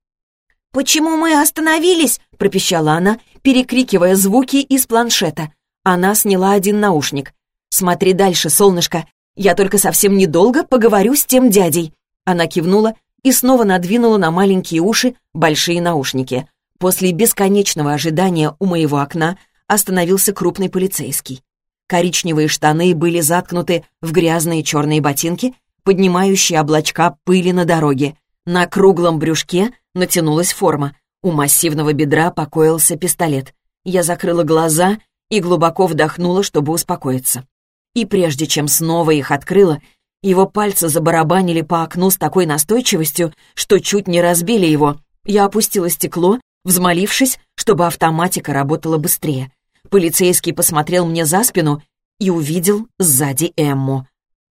«Почему мы остановились?» — пропищала она, перекрикивая звуки из планшета. Она сняла один наушник. «Смотри дальше, солнышко. Я только совсем недолго поговорю с тем дядей». Она кивнула и снова надвинула на маленькие уши большие наушники. После бесконечного ожидания у моего окна остановился крупный полицейский. Коричневые штаны были заткнуты в грязные черные ботинки, поднимающие облачка пыли на дороге. На круглом брюшке натянулась форма. У массивного бедра покоился пистолет. Я закрыла глаза и глубоко вдохнула, чтобы успокоиться. И прежде чем снова их открыла, его пальцы забарабанили по окну с такой настойчивостью, что чуть не разбили его. Я опустила стекло, взмолившись, чтобы автоматика работала быстрее. Полицейский посмотрел мне за спину и увидел сзади Эмму.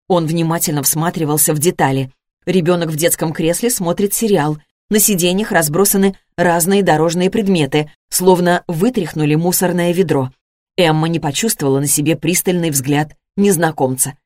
Он внимательно всматривался в детали. Ребенок в детском кресле смотрит сериал. На сиденьях разбросаны разные дорожные предметы, словно вытряхнули мусорное ведро. Эмма не почувствовала на себе пристальный взгляд незнакомца.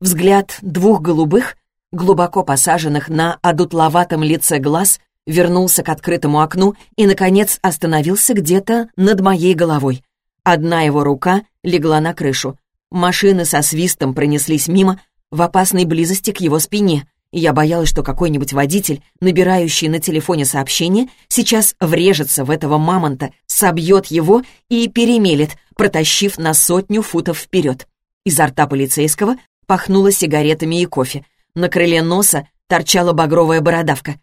Взгляд двух голубых, глубоко посаженных на одутловатом лице глаз, вернулся к открытому окну и, наконец, остановился где-то над моей головой. Одна его рука легла на крышу. Машины со свистом пронеслись мимо, в опасной близости к его спине. Я боялась, что какой-нибудь водитель, набирающий на телефоне сообщение, сейчас врежется в этого мамонта, собьет его и перемелет, протащив на сотню футов вперед. Изо рта полицейского пахнуло сигаретами и кофе. На крыле носа торчала багровая бородавка.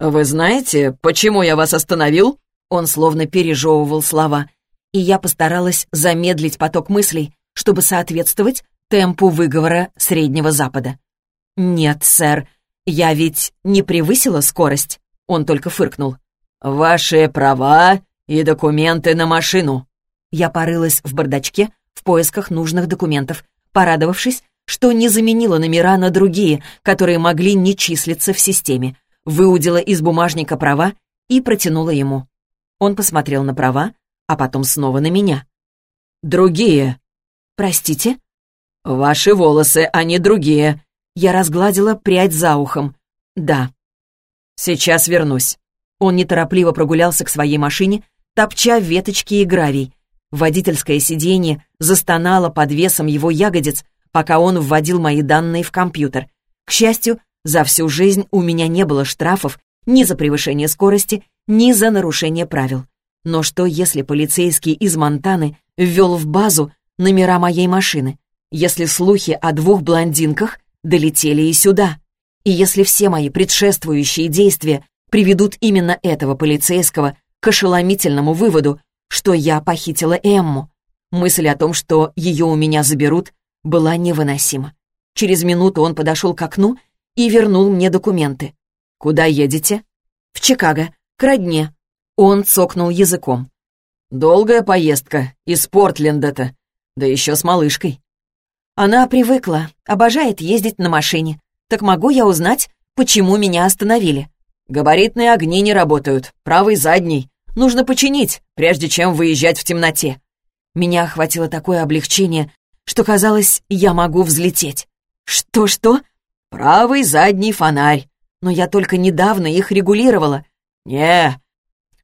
«Вы знаете, почему я вас остановил?» Он словно пережевывал слова, и я постаралась замедлить поток мыслей, чтобы соответствовать темпу выговора Среднего Запада. «Нет, сэр, я ведь не превысила скорость», — он только фыркнул. «Ваши права и документы на машину». Я порылась в бардачке в поисках нужных документов, порадовавшись, что не заменила номера на другие, которые могли не числиться в системе, выудила из бумажника права и протянула ему. Он посмотрел на права, а потом снова на меня. «Другие». «Простите?» «Ваши волосы, они другие». Я разгладила прядь за ухом. «Да». «Сейчас вернусь». Он неторопливо прогулялся к своей машине, топча веточки и гравий. Водительское сиденье застонало под весом его ягодиц, пока он вводил мои данные в компьютер. К счастью, за всю жизнь у меня не было штрафов ни за превышение скорости, ни за нарушение правил. Но что, если полицейский из Монтаны ввел в базу номера моей машины? Если слухи о двух блондинках долетели и сюда? И если все мои предшествующие действия приведут именно этого полицейского к ошеломительному выводу, что я похитила Эмму? Мысль о том, что ее у меня заберут, была невыносима. Через минуту он подошел к окну и вернул мне документы. «Куда едете?» «В Чикаго, к родне», он цокнул языком. «Долгая поездка, из Портленда-то, да еще с малышкой». Она привыкла, обожает ездить на машине. Так могу я узнать, почему меня остановили? Габаритные огни не работают, правый задний. Нужно починить, прежде чем выезжать в темноте. Меня охватило такое облегчение, что казалось, я могу взлететь. Что-что? Правый задний фонарь. Но я только недавно их регулировала. Не,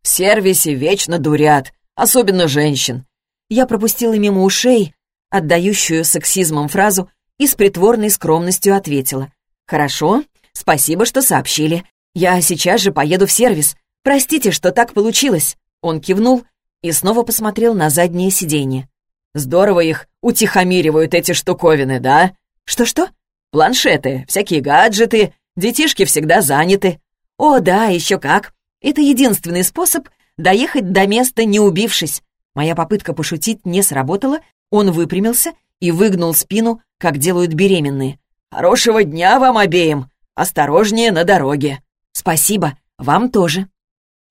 в сервисе вечно дурят, особенно женщин. Я пропустила мимо ушей отдающую сексизмом фразу и с притворной скромностью ответила. «Хорошо, спасибо, что сообщили. Я сейчас же поеду в сервис. Простите, что так получилось». Он кивнул и снова посмотрел на заднее сиденье. «Здорово их утихомиривают эти штуковины, да?» «Что-что?» «Планшеты, всякие гаджеты, детишки всегда заняты». «О, да, еще как. Это единственный способ доехать до места, не убившись. Моя попытка пошутить не сработала, он выпрямился и выгнул спину, как делают беременные. «Хорошего дня вам обеим! Осторожнее на дороге!» «Спасибо, вам тоже!»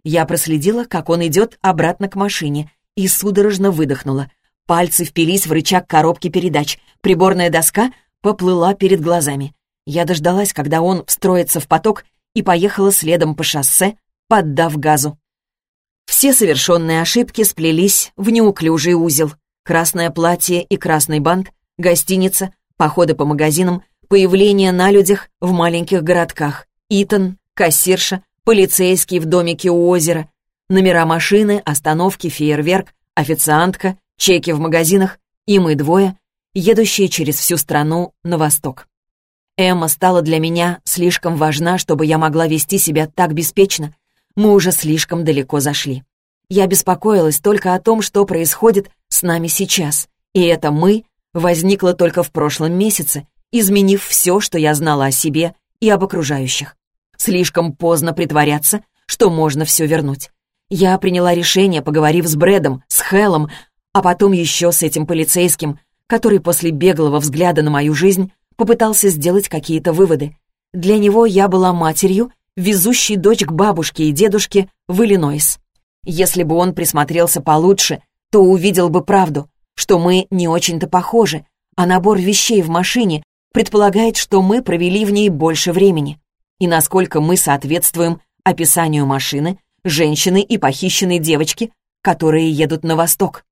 Я проследила, как он идет обратно к машине, и судорожно выдохнула. Пальцы впились в рычаг коробки передач. Приборная доска поплыла перед глазами. Я дождалась, когда он встроится в поток, и поехала следом по шоссе, поддав газу. Все совершенные ошибки сплелись в неуклюжий узел. Красное платье и красный бант, гостиница, походы по магазинам, появление на людях в маленьких городках, Итан, кассирша, полицейский в домике у озера, номера машины, остановки, фейерверк, официантка, чеки в магазинах и мы двое, едущие через всю страну на восток. Эмма стала для меня слишком важна, чтобы я могла вести себя так беспечно, мы уже слишком далеко зашли. Я беспокоилась только о том, что происходит с нами сейчас. И это «мы» возникла только в прошлом месяце, изменив все, что я знала о себе и об окружающих. Слишком поздно притворяться, что можно все вернуть. Я приняла решение, поговорив с Брэдом, с Хеллом, а потом еще с этим полицейским, который после беглого взгляда на мою жизнь попытался сделать какие-то выводы. Для него я была матерью, везущей дочь к бабушке и дедушке в Иллинойс. Если бы он присмотрелся получше, то увидел бы правду, что мы не очень-то похожи, а набор вещей в машине предполагает, что мы провели в ней больше времени. И насколько мы соответствуем описанию машины, женщины и похищенной девочки, которые едут на восток.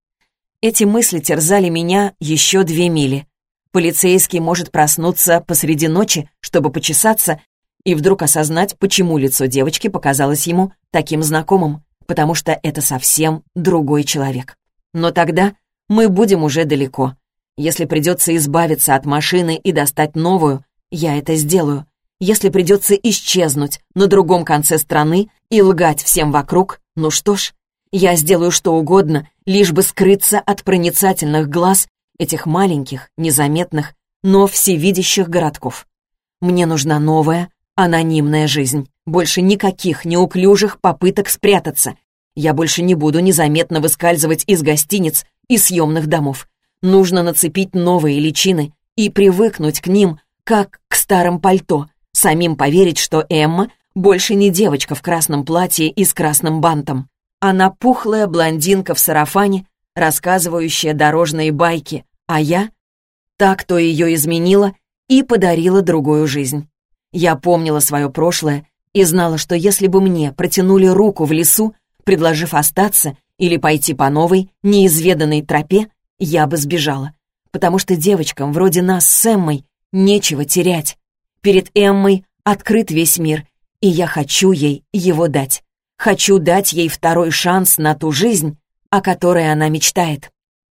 Эти мысли терзали меня еще две мили. Полицейский может проснуться посреди ночи, чтобы почесаться, и вдруг осознать, почему лицо девочки показалось ему таким знакомым, потому что это совсем другой человек. Но тогда мы будем уже далеко. Если придется избавиться от машины и достать новую, я это сделаю. Если придется исчезнуть на другом конце страны и лгать всем вокруг, ну что ж, я сделаю что угодно, лишь бы скрыться от проницательных глаз этих маленьких, незаметных, но всевидящих городков. Мне нужна новая, анонимная жизнь. Больше никаких неуклюжих попыток спрятаться. Я больше не буду незаметно выскальзывать из гостиниц и съемных домов. Нужно нацепить новые личины и привыкнуть к ним, как к старым пальто, самим поверить, что Эмма больше не девочка в красном платье и с красным бантом. Она пухлая блондинка в сарафане, рассказывающая дорожные байки, а я — та, кто ее изменила и подарила другую жизнь. Я помнила свое прошлое и знала, что если бы мне протянули руку в лесу, предложив остаться или пойти по новой, неизведанной тропе, я бы сбежала. Потому что девочкам вроде нас с Эммой нечего терять. Перед Эммой открыт весь мир, и я хочу ей его дать. Хочу дать ей второй шанс на ту жизнь, о которой она мечтает.